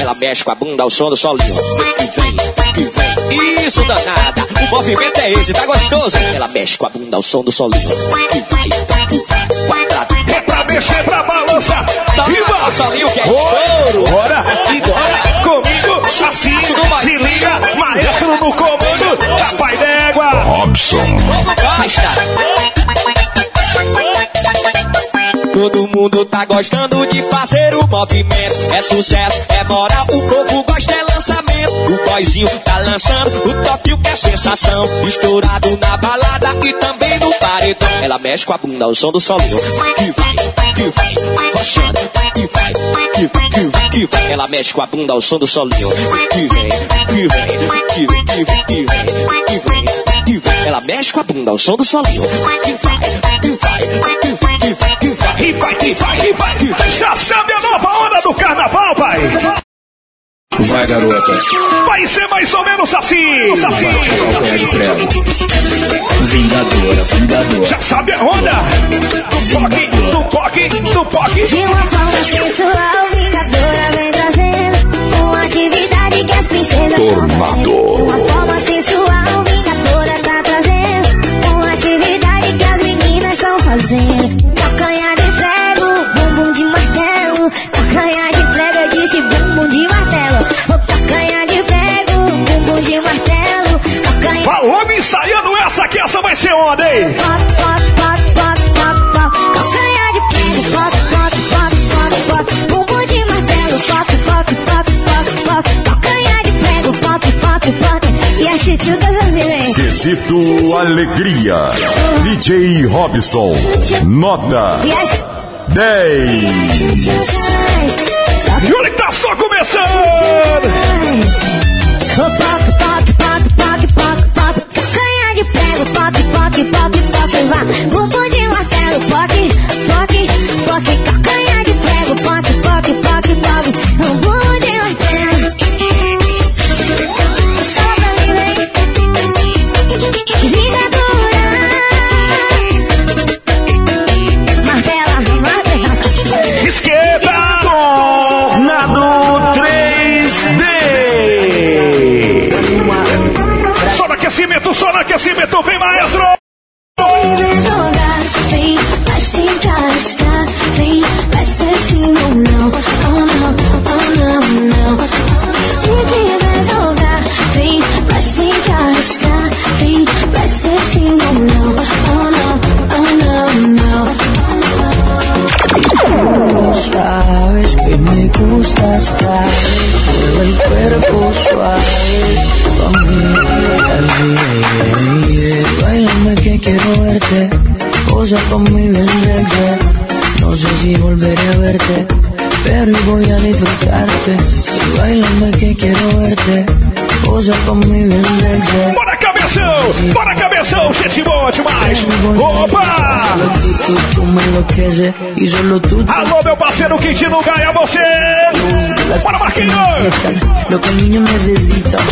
Ela mexe com a bunda ao som do solinho. Que vem, que vem. Isso danada, o movimento é esse, tá gostoso? Ela mexe com a bunda ao som do solinho. Que vai, que vai, quadrado. É pra mexer, pra balançar. Viva! Solinho que é Ouro! estouro. Bora! Bora! Comigo! Assim! Se liga! Maestro no comando! Da Pai d'Égua! Robson. Todo mundo tá gostando de fazer o movimento. É sucesso, é moral, o povo gosta, é lançamento. O boyzinho tá lançando o top, o que é sensação. Estourado na balada e também no paredão. Ela mexe com a bunda ao som do solinho. Que vai, que vai, rochando. Que vai, que vai, que vai, que vai. Ela mexe com a bunda ao som do solinho. Que vem, que vem, que vem, que vem, que vem, que vem. Ela mexe com a bunda ao som do solinho. Que vai, que vai, que vai. E vai! Já sabe a nova onda do carnaval, pai! Vai, garota. Vai ser mais ou menos assim! assim. Vingadora, vingadora. Já sabe a onda! Do POC, do POC, do POC! De uma forma sensual, moda, hein? Calcanhar de pino, bota, bota, bota, bota, bota. Bumbum de martelo, bota, bota, bota, bota, bota. Calcanhar de prego, bota, bota, bota. E as chitucas brasileiras. Quesito Alegria. DJ Robson. Nota. 10. E olha que tá só começando! lógica. Me y solo tú, tú Alô, meu parceiro Quintino Gaia, você! Bora, Marquinhos! lo que el niño necesita. Só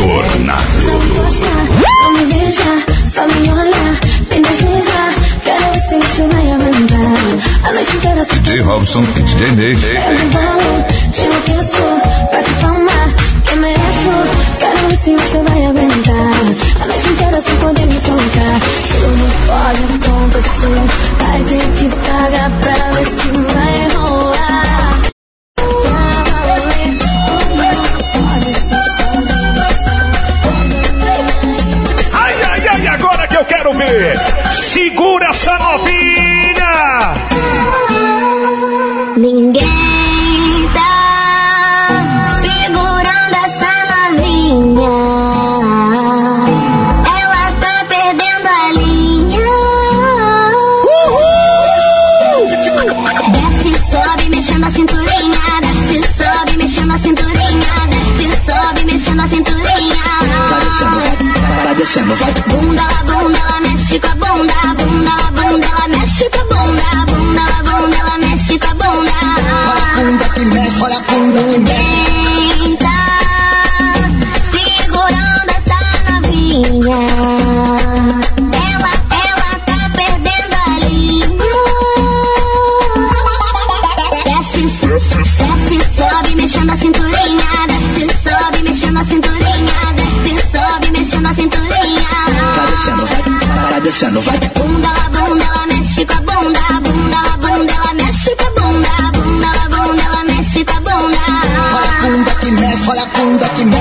me beija, só me olha, me deseja, quero ver se você vai aguentar. A noite inteira só DJ Robson e DJ Ney. Pego bolo, te enlouqueço, bate palma, que eu mereço. Quero ver se você vai aguentar. Noite inteira sem poder me tocar. Tudo pode acontecer, vai ter que pagar pra ver se vai rolar. Ai, ai, ai, agora que eu quero ver! Segura Vai. Bunda, la bunda, ela mexe com a bunda. Bunda, la bunda, ela mexe com a bunda. Bunda, la bunda, ela mexe com a bunda. Bunda que mexe, olha a bunda que mexe. Vai. Vai. Bunda, bunda, ela mexe com a bunda. Bunda, bunda, ela mexe com a bunda. Bunda, bunda, ela mexe com a bunda. Bunda que mexe, olha a bunda que mexe.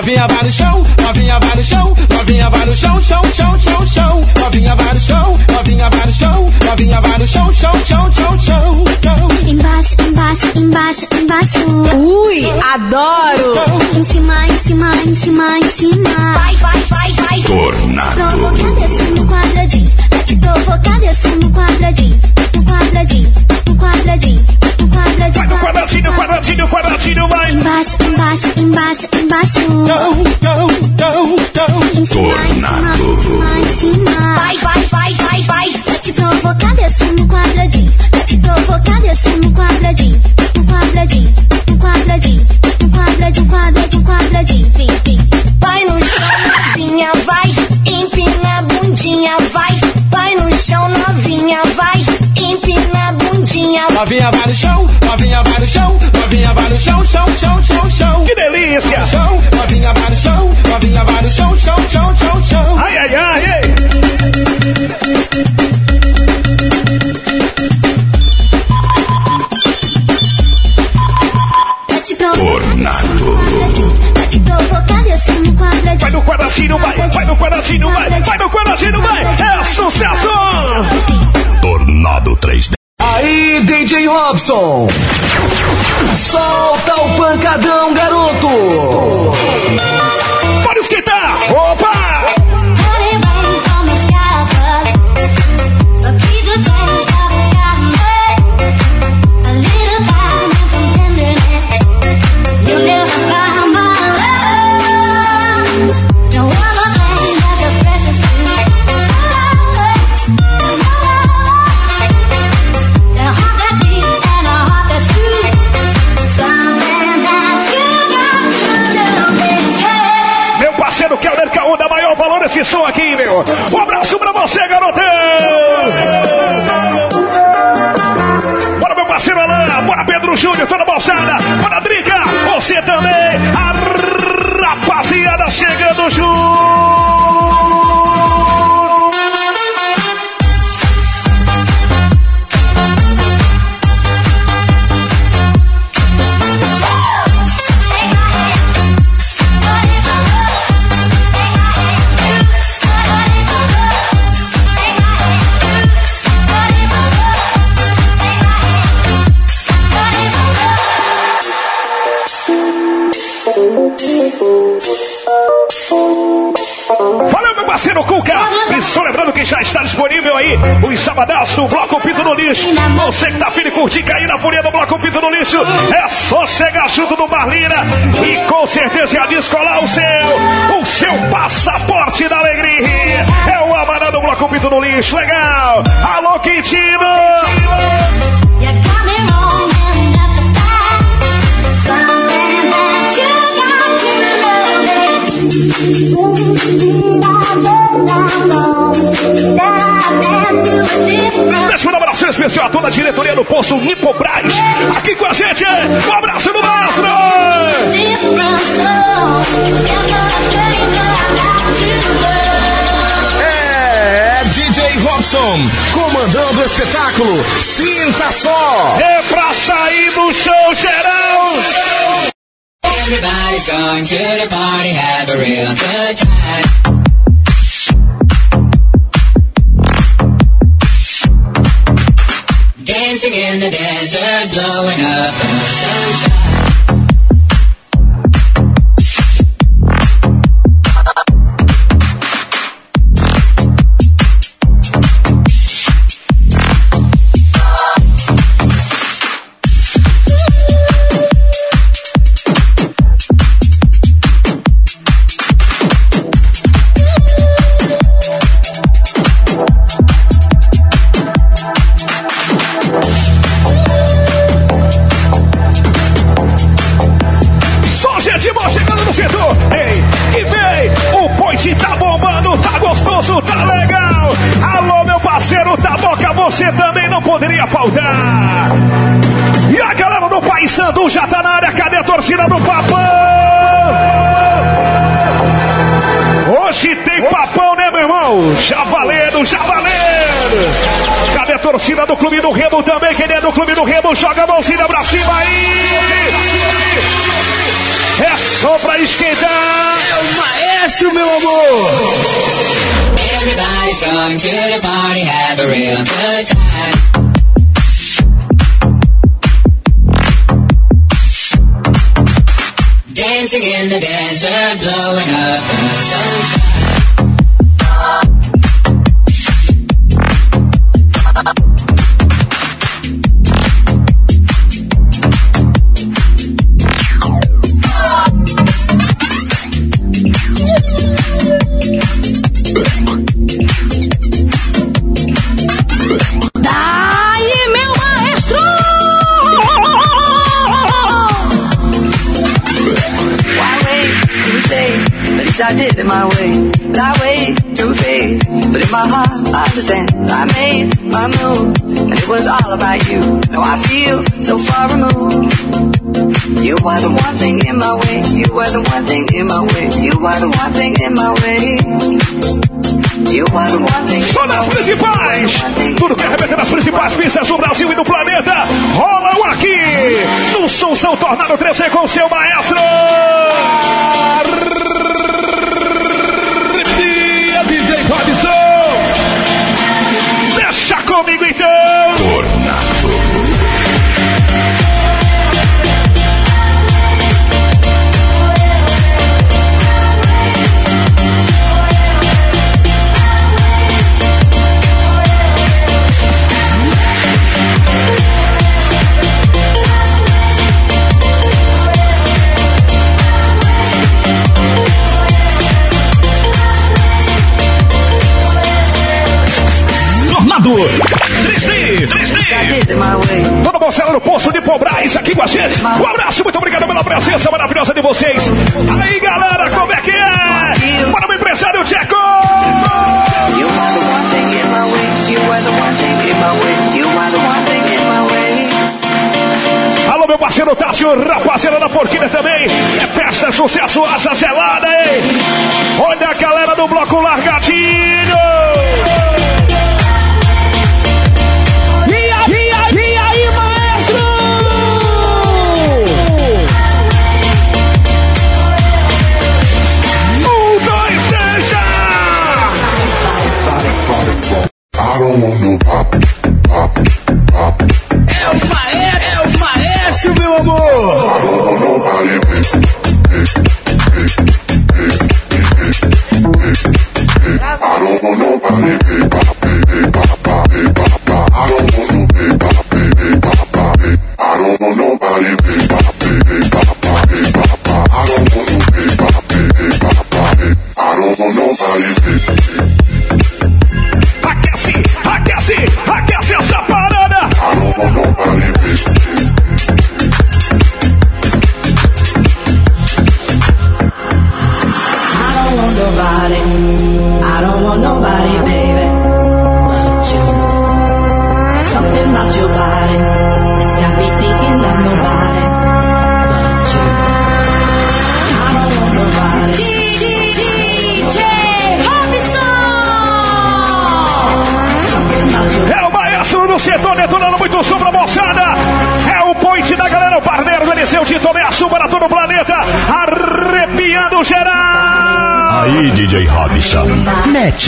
Novinha. Vai no chão, novinha vai no chão, novinha vai no chão, chão, chão, chão, chão. Novinha vai no chão, novinha vai no chão, novinha vai no chão, chão, chão, chão, chão, chão. Embaixo, embaixo, embaixo, embaixo. Ui, adoro. Em cima, em cima, em cima, em cima. Vai, vai, vai, vai. Provocar descendo no quadradinho. Vai te provocar descendo no quadradinho. No quadradinho, quadradinho, no quadradinho. Vai no quadradinho, quadradinho, quadradinho, vai! Embaixo, embaixo, embaixo, embaixo. Cima, em cima, em cima. Vai, vai, vai, vai, vai. Vai te provocar descendo no quadradinho. Vai te provocar descendo no quadradinho. No quadradinho, no quadradinho, no quadradinho, quadradinho, quadradinho. Vai no chão novinha, vai. Empina a bundinha, vai. Novinha. Novinha vai no chão, novinha vai no chão, novinha vai no chão, chão, chão, chão, chão. Que delícia! Chão, novinha vai no chão, novinha vai no chão, chão, chão, chão, chão. Ai, ai, ai, ai. Tornado. Vai no quadradinho, vai, vai no quadradinho, vai, vai no quadradinho, vai. É sucesso! Tornado 3D. DJ Robson. Solta o pancadão, garoto. Esse som aqui, meu. Um abraço pra você, garotão! Bora, meu parceiro Alain, bora Pedro Júnior, toda bolsada, bora Drica, você também, a rapaziada chegando junto! Lixo. Você que tá afim de curtir, cair na folia do Bloco Pinto no Lixo, é só chegar junto do Marlina e com certeza já descolar o seu, o seu passaporte da alegria. É o Amará do Bloco Pinto no Lixo, legal! Alô, Quintino! Deixa um abraço especial a toda a diretoria do Poço Nipobras. Aqui com a gente, um abraço do Mastro! É DJ Robson, comandando o espetáculo. Sinta só! É pra sair do show geral! Everybody's going to the party, have a real good time. Dancing in the desert, blowing up the sunshine. Papão, né, meu irmão? Já valendo, já valendo! Cadê a torcida do Clube do Remo também? Quem é do Clube do Remo, joga a mãozinha pra cima aí! É só pra esquentar! É o maestro, meu amor! Everybody's going to the party, have a real good time. Dancing in the desert, blowing up the sunshine. I did it my way. That way, two faced. But in my heart, I understand. I made my move, and it was all about you. Now I feel so far removed. You are the one thing in my way. You are the one thing in my way. You are the one thing in my way. You are the one thing. Só nas principais! Tudo que arrebenta nas principais pistas do Brasil e do planeta. Rolam aqui no Som São Tornado 3C com seu maestro. Comigo 3D. Toda moçada no Poço de Pobrais aqui com a gente. Um abraço, muito obrigado pela presença maravilhosa de vocês. Aí, galera, como é que é? Para o empresário Tcheco! Alô, meu parceiro Tássio, rapaziada da Porquina também. É festa, é sucesso, asa gelada, hein? Olha a galera do Bloco Largadinho.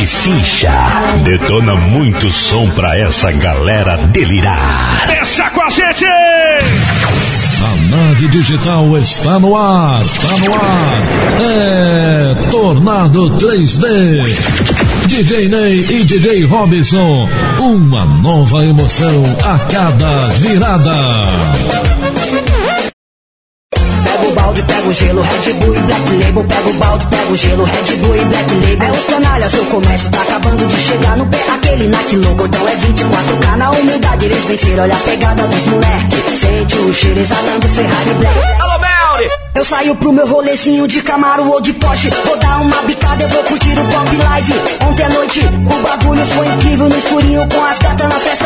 Ficha. Detona muito som pra essa galera delirar. Deixa com a gente. A nave digital está no ar, está no ar. É Tornado 3D. DJ Ney e DJ Robinson, uma nova emoção a cada virada. O gelo, Red Bull e Black Label. Pega o balde, pega o gelo, Red Bull e Black Label. É os canalhas, seu comércio tá acabando de chegar no pé. Aquele Nike logo, então é 24K na humildade. Eles venceram, olha a pegada dos moleque. Sente o cheiro exalando Ferrari Black. Alô, Melly! Eu saio pro meu rolezinho de Camaro ou de Porsche. Vou dar uma bicada, eu vou curtir o Pop Live. Ontem à noite o bagulho foi incrível no escurinho com as gatas na festa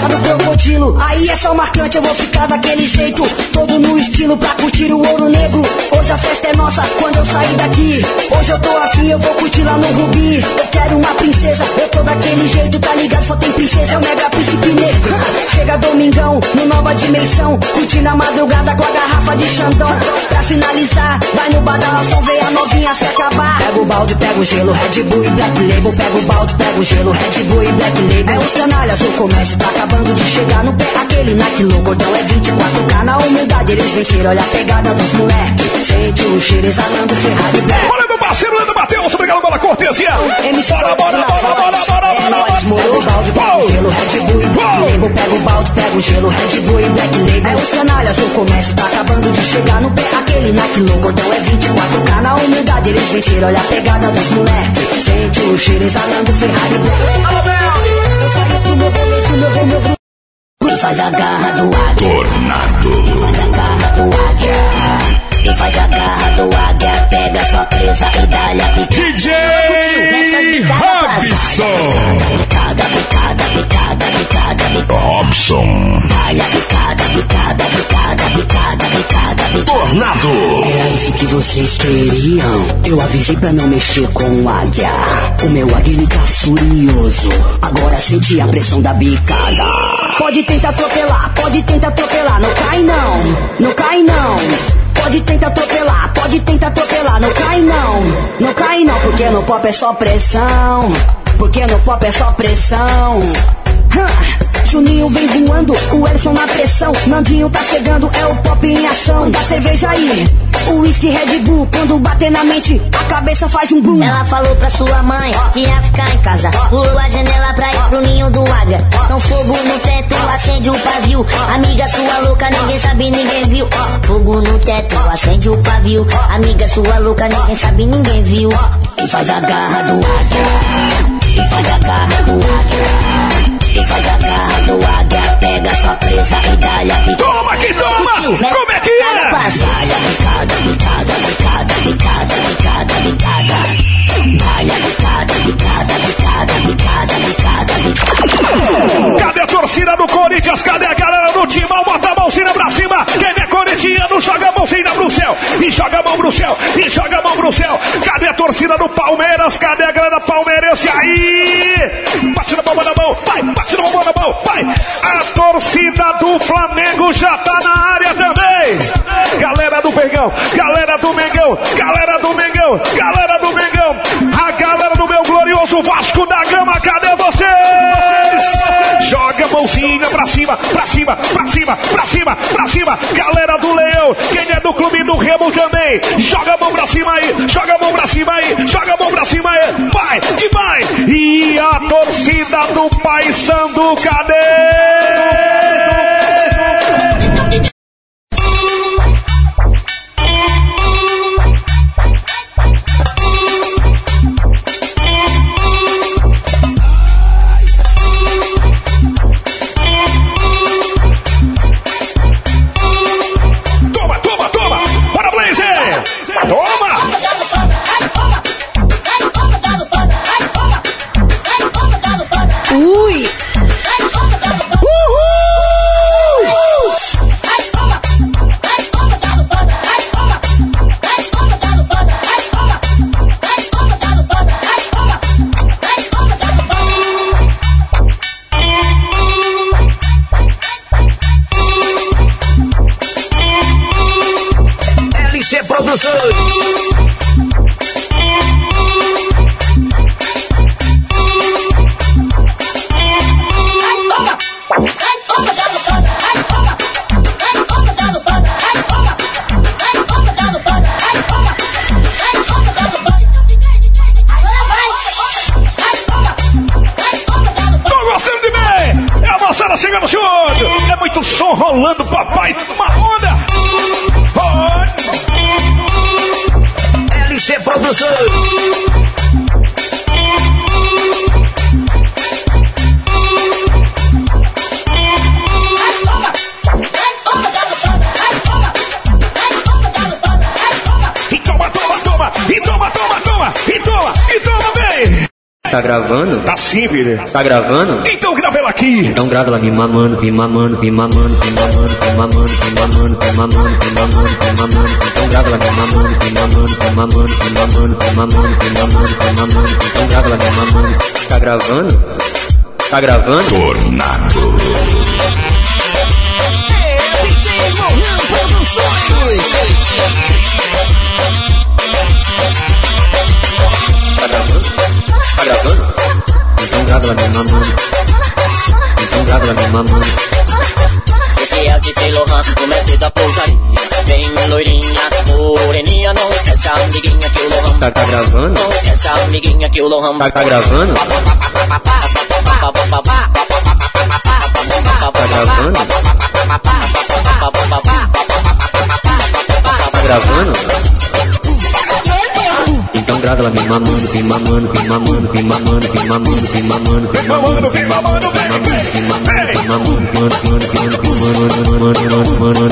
crocodilo. Aí é só marcante, eu vou ficar daquele jeito. Todo no estilo pra curtir o ouro negro. Hoje a festa é nossa quando eu sair daqui. Hoje eu tô assim, eu vou curtir lá no Rubi. Eu quero uma princesa, eu tô daquele jeito, tá ligado? Só tem princesa, é o mega príncipe negro. Chega domingão, no nova dimensão. Curtindo a madrugada com a garrafa de Xandão. Pra finalizar, vai no badalação, vê a novinha se acabar. Pega o balde, pega o gelo, Red Bull e Black Label. Pega o balde, pega o gelo, Red Bull e Black Label. É os canalhas, o comércio tá acabando de chegar no pé. Aquele Nike logo, então é 24K na humildade. Eles venceram, olha a pegada dos moleque. Sente o cheiro exalando Ferrari Black. Olha meu parceiro Leandro Matheus, obrigado pela cortesia. MC Bora, bora, bora, bora, bora, bora, nóis, moro, balde, pega o gelo, Red Bull e Black Label. Pega o balde, pega o gelo, Red Bull e Black Label. É os canalhas, o comércio tá acabando de chegar no pé. Aquele Nike logo, então é 24K na humildade. Eles venceram, olha a pegada dos moleque. Sente o cheiro exalando Ferrari Black. Eu saio pro meu começo, meu meu grupo. E faz a garra do águia. Tornado. Faz a garra do águia. E faz a garra do águia. Pega sua presa. e dá-lhe a picada. DJ Robson. Picada, picada, picada, picada, picada. Robson. Dá-lhe a picada, picada, picada, picada, picada, picada. Tornado. Era isso que vocês queriam. Eu avisei pra não mexer com o águia. O meu águia ele tá furioso. Agora sente a pressão da bicada. Pode tentar atropelar, pode tentar atropelar. Não cai não, não cai não. Pode tentar atropelar, pode tentar atropelar. Não cai não, não cai não. Porque no pop é só pressão. Porque no pop é só pressão. Juninho vem voando, o Edson na pressão. Nandinho tá chegando, é o pop em ação. Da cerveja aí, o whisky Red Bull. Quando bater na mente, a cabeça faz um boom. Ela falou pra sua mãe que ia ficar em casa. Pulou a janela pra ir pro ninho do águia. Então fogo no teto, acende o pavio. Amiga sua louca, ninguém sabe, ninguém viu. Fogo no teto, acende o pavio. Amiga sua louca, ninguém sabe, ninguém viu. E faz a garra do águia. E faz a garra do águia. E faz a garra do águia. Pega sua presa e dá-lhe a picada. Toma que toma! Como é que é? Dá-lhe a picada, picada, picada, picada, picada, picada. Dá-lhe a picada, picada, picada, picada, picada, picada. Cadê a torcida do Corinthians? Cadê a galera do Timão? Bota a mãozinha pra cima. Quem é corintiano, joga a mãozinha pro céu. E joga a mão pro céu. E joga a mão pro céu. Cadê a torcida do Palmeiras? Cadê a galera palmeirense aí? Bate na palma da mão. Vai, do Flamengo já tá na área também. Galera do Mengão. Galera do Mengão. Galera do Mengão. Galera do Mengão. A galera do meu glorioso Vasco da Gama. Cadê vocês? Joga a mãozinha pra cima, pra cima, pra cima, pra cima, pra cima. Galera do Leão, quem é do clube do Remo também. Joga a mão pra cima aí, joga a mão pra cima aí, joga a mão pra cima aí. Vai, e vai. E a torcida do Paysandu, cadê? Tá gravando? Tá sim, filho. Tá gravando? Então grava ela aqui! Então grava ela me mamando, me mamando, me mamando, me mamando, me mamando, me mamando, me mamando, me mamando, me mamando. Então grava ela me mamando, me mamando, me mamando, me mamando, me mamando, me mamando, me mamando. Então grava ela me mamando. Tá gravando? Tá gravando? Tornado. Tá gravando? Tá gravando? Então grava me mamando. Então grava me mamando. Esse é o DJ Lohan, o mestre da pousaria. Vem loirinha, moreninha, não esquece a amiguinha que o Lohan. Tá, tá gravando? Não esquece a amiguinha que o Lohan. Tá, tá gravando? Tá gravando? Tá gravando? Então grada, ela vem mamando, vem mamando, vem mamando, vem mamando, vem mamando, vem mamando, vem mamando, vem mamando, vem mamando, vem mamando, vem mamando, vem mamando, vem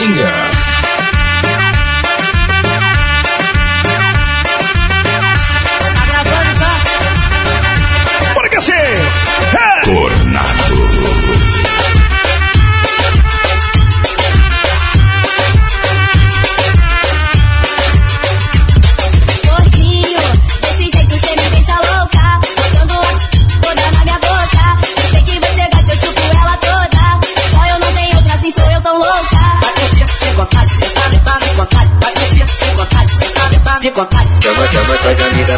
Singer.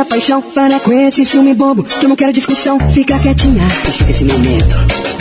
minha paixão. Para com esse ciúme bobo, que eu não quero discussão. Fica quietinha, deixa esse momento.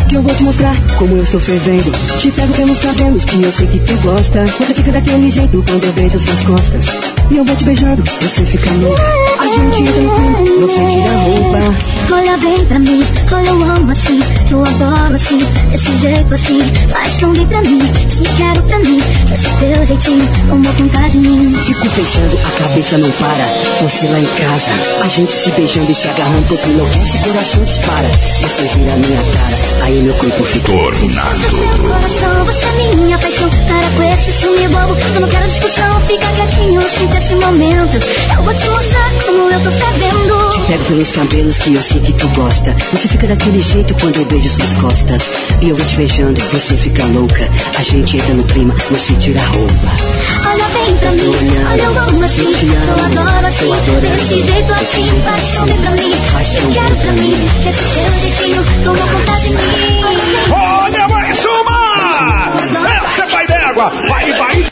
Que eu vou te mostrar como eu estou fervendo. Te pego pelos cabelos, que eu sei que tu gosta. Você fica daquele jeito quando eu beijo suas costas. E eu vou te beijando, você fica louca. A gente entra no clima, você tira a roupa. Olha bem pra mim, olha eu amo assim, eu adoro assim, desse jeito assim, faz tão bem pra mim, te quero pra mim, esse teu jeitinho, uma vontade em mim. Fico pensando, a cabeça não para. Você lá em casa, a gente se beijando e se agarrando, porque enlouquece, coração dispara. Você vira minha cara, aí meu corpo fica Seu coração, você é minha paixão, para com esse ciúme bobo, eu não quero discussão, fica quietinho, sinta esse momento, eu vou te mostrar como eu tô fazendo. Pego pelos cabelos que eu sei que tu gosta. Você fica daquele jeito quando eu beijo suas costas. E eu vou te beijando, você fica louca. A gente entra no clima, você tira a roupa. Olha bem pra mim, olha eu amo assim, Eu eu adoro assim, eu adoro desse jeito assim, faz tão bem pra mim, eu quero pra mim, esse teu jeitinho, toma vontade em mim. Olha mais uma! Essa vai d'égua! Vai, vai!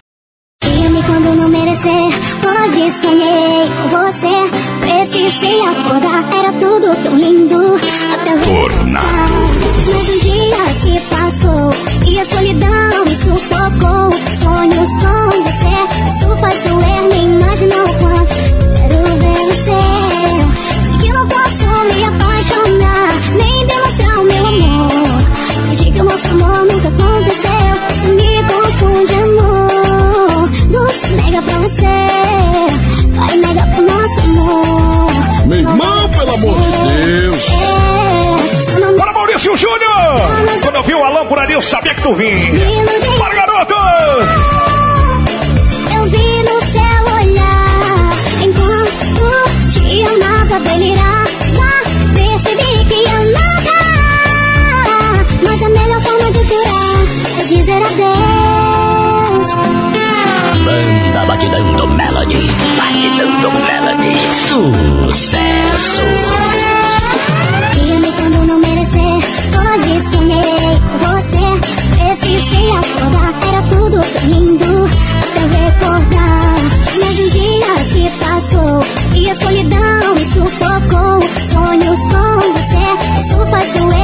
E quando não merecer, hoje sonhei com você. Precisei acordar, era tudo tão lindo. Até Tornado. Mas um dia se passou e a solidão me sufocou. Sonhos com você, isso faz doer, nem imagina o quanto. Quero ver você. Sei que não posso me apaixonar, nem demonstrar o meu amor. Fingi que o nosso amor nunca aconteceu. Você me confunde, amor. Luz nega pra você, vai nega pro nosso amor. Meu irmão, pelo amor de Deus. Bora, Maurício Júnior! Quando eu vi o Alan por ali, eu sabia que tu vinha. Bora, garoto! Eu vi no seu olhar enquanto te amava delirar. Batidão Melody. Batidão Melody. Sucesso. E quando não merecer, hoje sonhei com você. Precisei acordar, era tudo tão lindo até recordar. Mas um dia se passou e a solidão me sufocou. Sonhos com você, isso faz doer,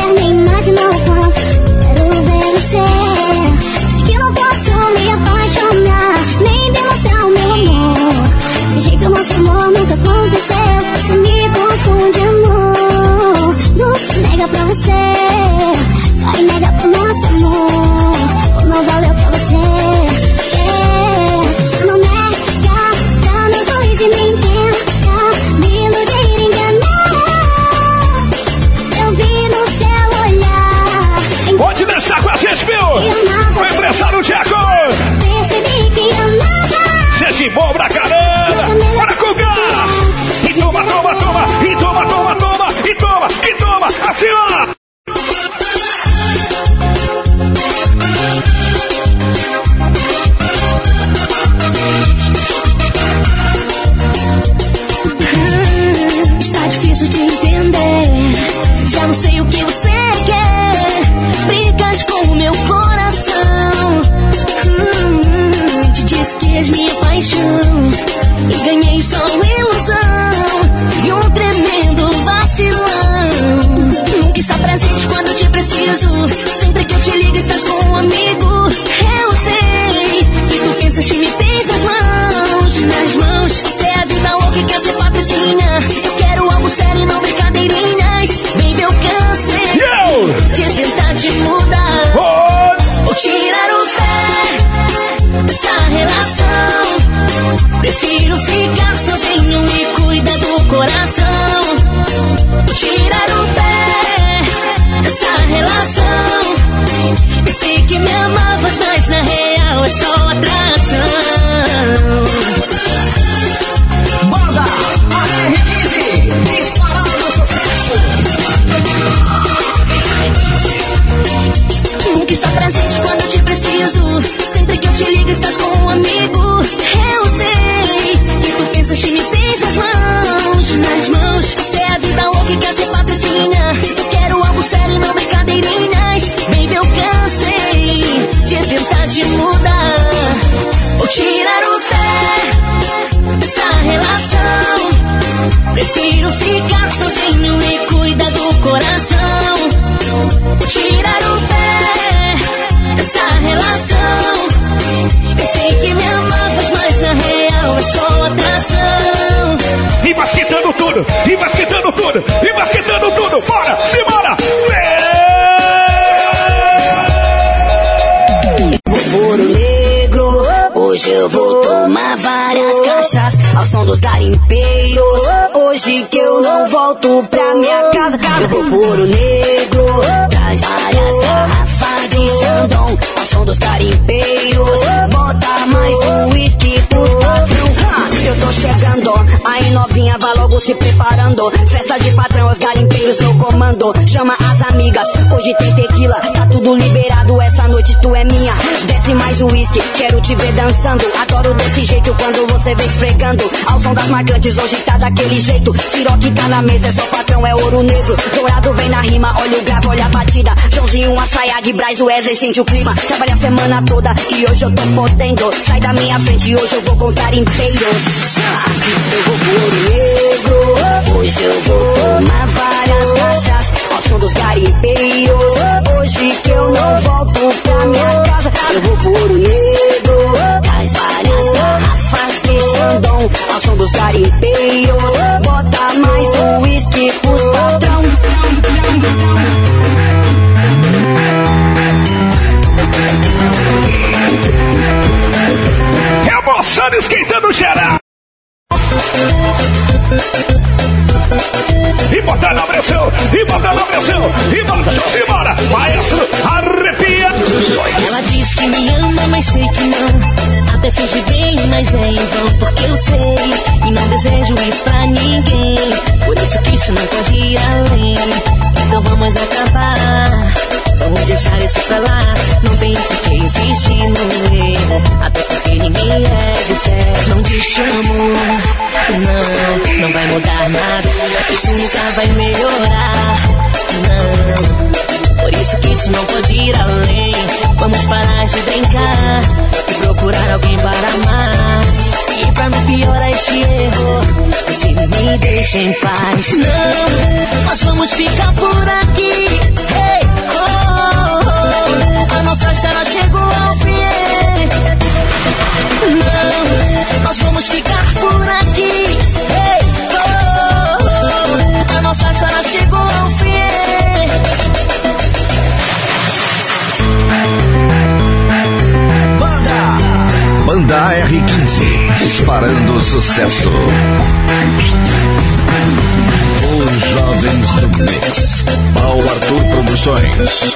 você, vai nega pro nosso amor. Ou não valeu pra você. É, você não nega pra nós dois e me entenda. Me iludir enganar. Eu vi no seu olhar. Pode deixar com a gente, viu? O empresário Diaco! Som dos garimpeiros. Hoje que eu não volto pra minha casa, eu vou por o negro, traz várias garrafas de Xandão som dos garimpeiros. Bota mais um whisky pros patrão. Eu tô chegando, aí novinha vai logo se preparando. Festa de patrão, os garimpeiros no comando. Chama as amigas, hoje tem tequila, tá tudo liberado. Essa noite tu é minha. Desce mais um whisky, quero te ver dançando. Adoro desse jeito quando você vem esfregando. Ao som das marcantes, hoje tá daquele jeito. Siroque tá na mesa, é só patrão, é ouro negro. Dourado vem na rima, olha o grave, olha a batida. Joãozinho, Assayag, Braz, Wesley, sente o clima. Trabalha a semana toda e hoje eu tô podendo. Sai da minha frente, hoje eu vou com os garimpeiros. Ah, Eu vou pro hoje eu vou tomar várias caixas. Ao som dos garimpeiros, hoje que eu não volto pra minha casa. Eu vou pro ouro negro, traz várias garrafas de Xandão. Ao som dos garimpeiros, bota mais um whisky pros patrão. É a esquentando geral. Bota na pressão, e bota na pressão, e bota, simbora, maestro, arrepia. Ela diz que me ama, mas sei que não. Até finge bem, mas é em vão, porque eu sei. E não desejo isso pra ninguém. Por isso que isso não pode ir além. Então vamos acabar. Vamos deixar isso pra lá. Não tem por que insistir no erro. Até porque ninguém é de fé. Não te chamo. Não, não vai mudar nada. Isso nunca vai melhorar. Não. Por isso que isso não pode ir além. Vamos parar de brincar e procurar alguém para amar. E pra não piorar este erro, você me deixa em paz. Não, nós vamos ficar por aqui. Hey, oh, a nossa história chegou ao fim. Não, nós vamos ficar por aqui. Hey, oh, oh, a nossa história chegou ao fim. Banda R15, disparando sucesso. Os Jovens do Mix, Paulo Arthur Produções.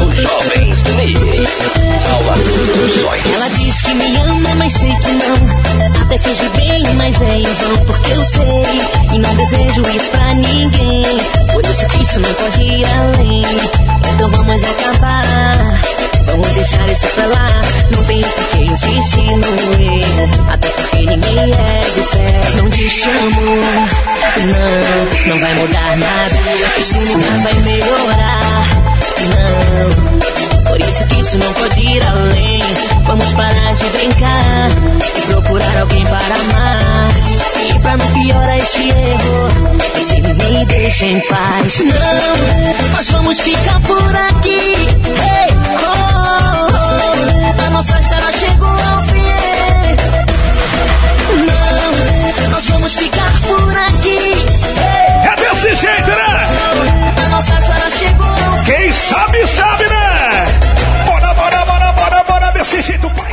Os Jovens do Mix, Paulo Arthur Produções. Ela diz que me ama, mas sei que não. Até finge bem, mas é em vão, porque eu sei. E não desejo isso pra ninguém. Por isso que isso não pode ir além. Então vamos acabar. Vamos deixar isso pra lá. Não tem por que insistir no erro. Até porque ninguém é de fé. Não te chamo. Não, não vai mudar nada. Isso nunca vai melhorar. Não. Por isso que isso não pode ir além. Vamos parar de brincar e procurar alguém para amar. E pra não piorar este erro, você me deixa em paz. Não, nós vamos ficar por aqui. A nossa história chegou ao fim. Não, nós vamos ficar por aqui. É desse jeito, né? A nossa história chegou ao fim. Quem sabe, sabe, né? Bora, bora, bora, bora, bora desse jeito, pai.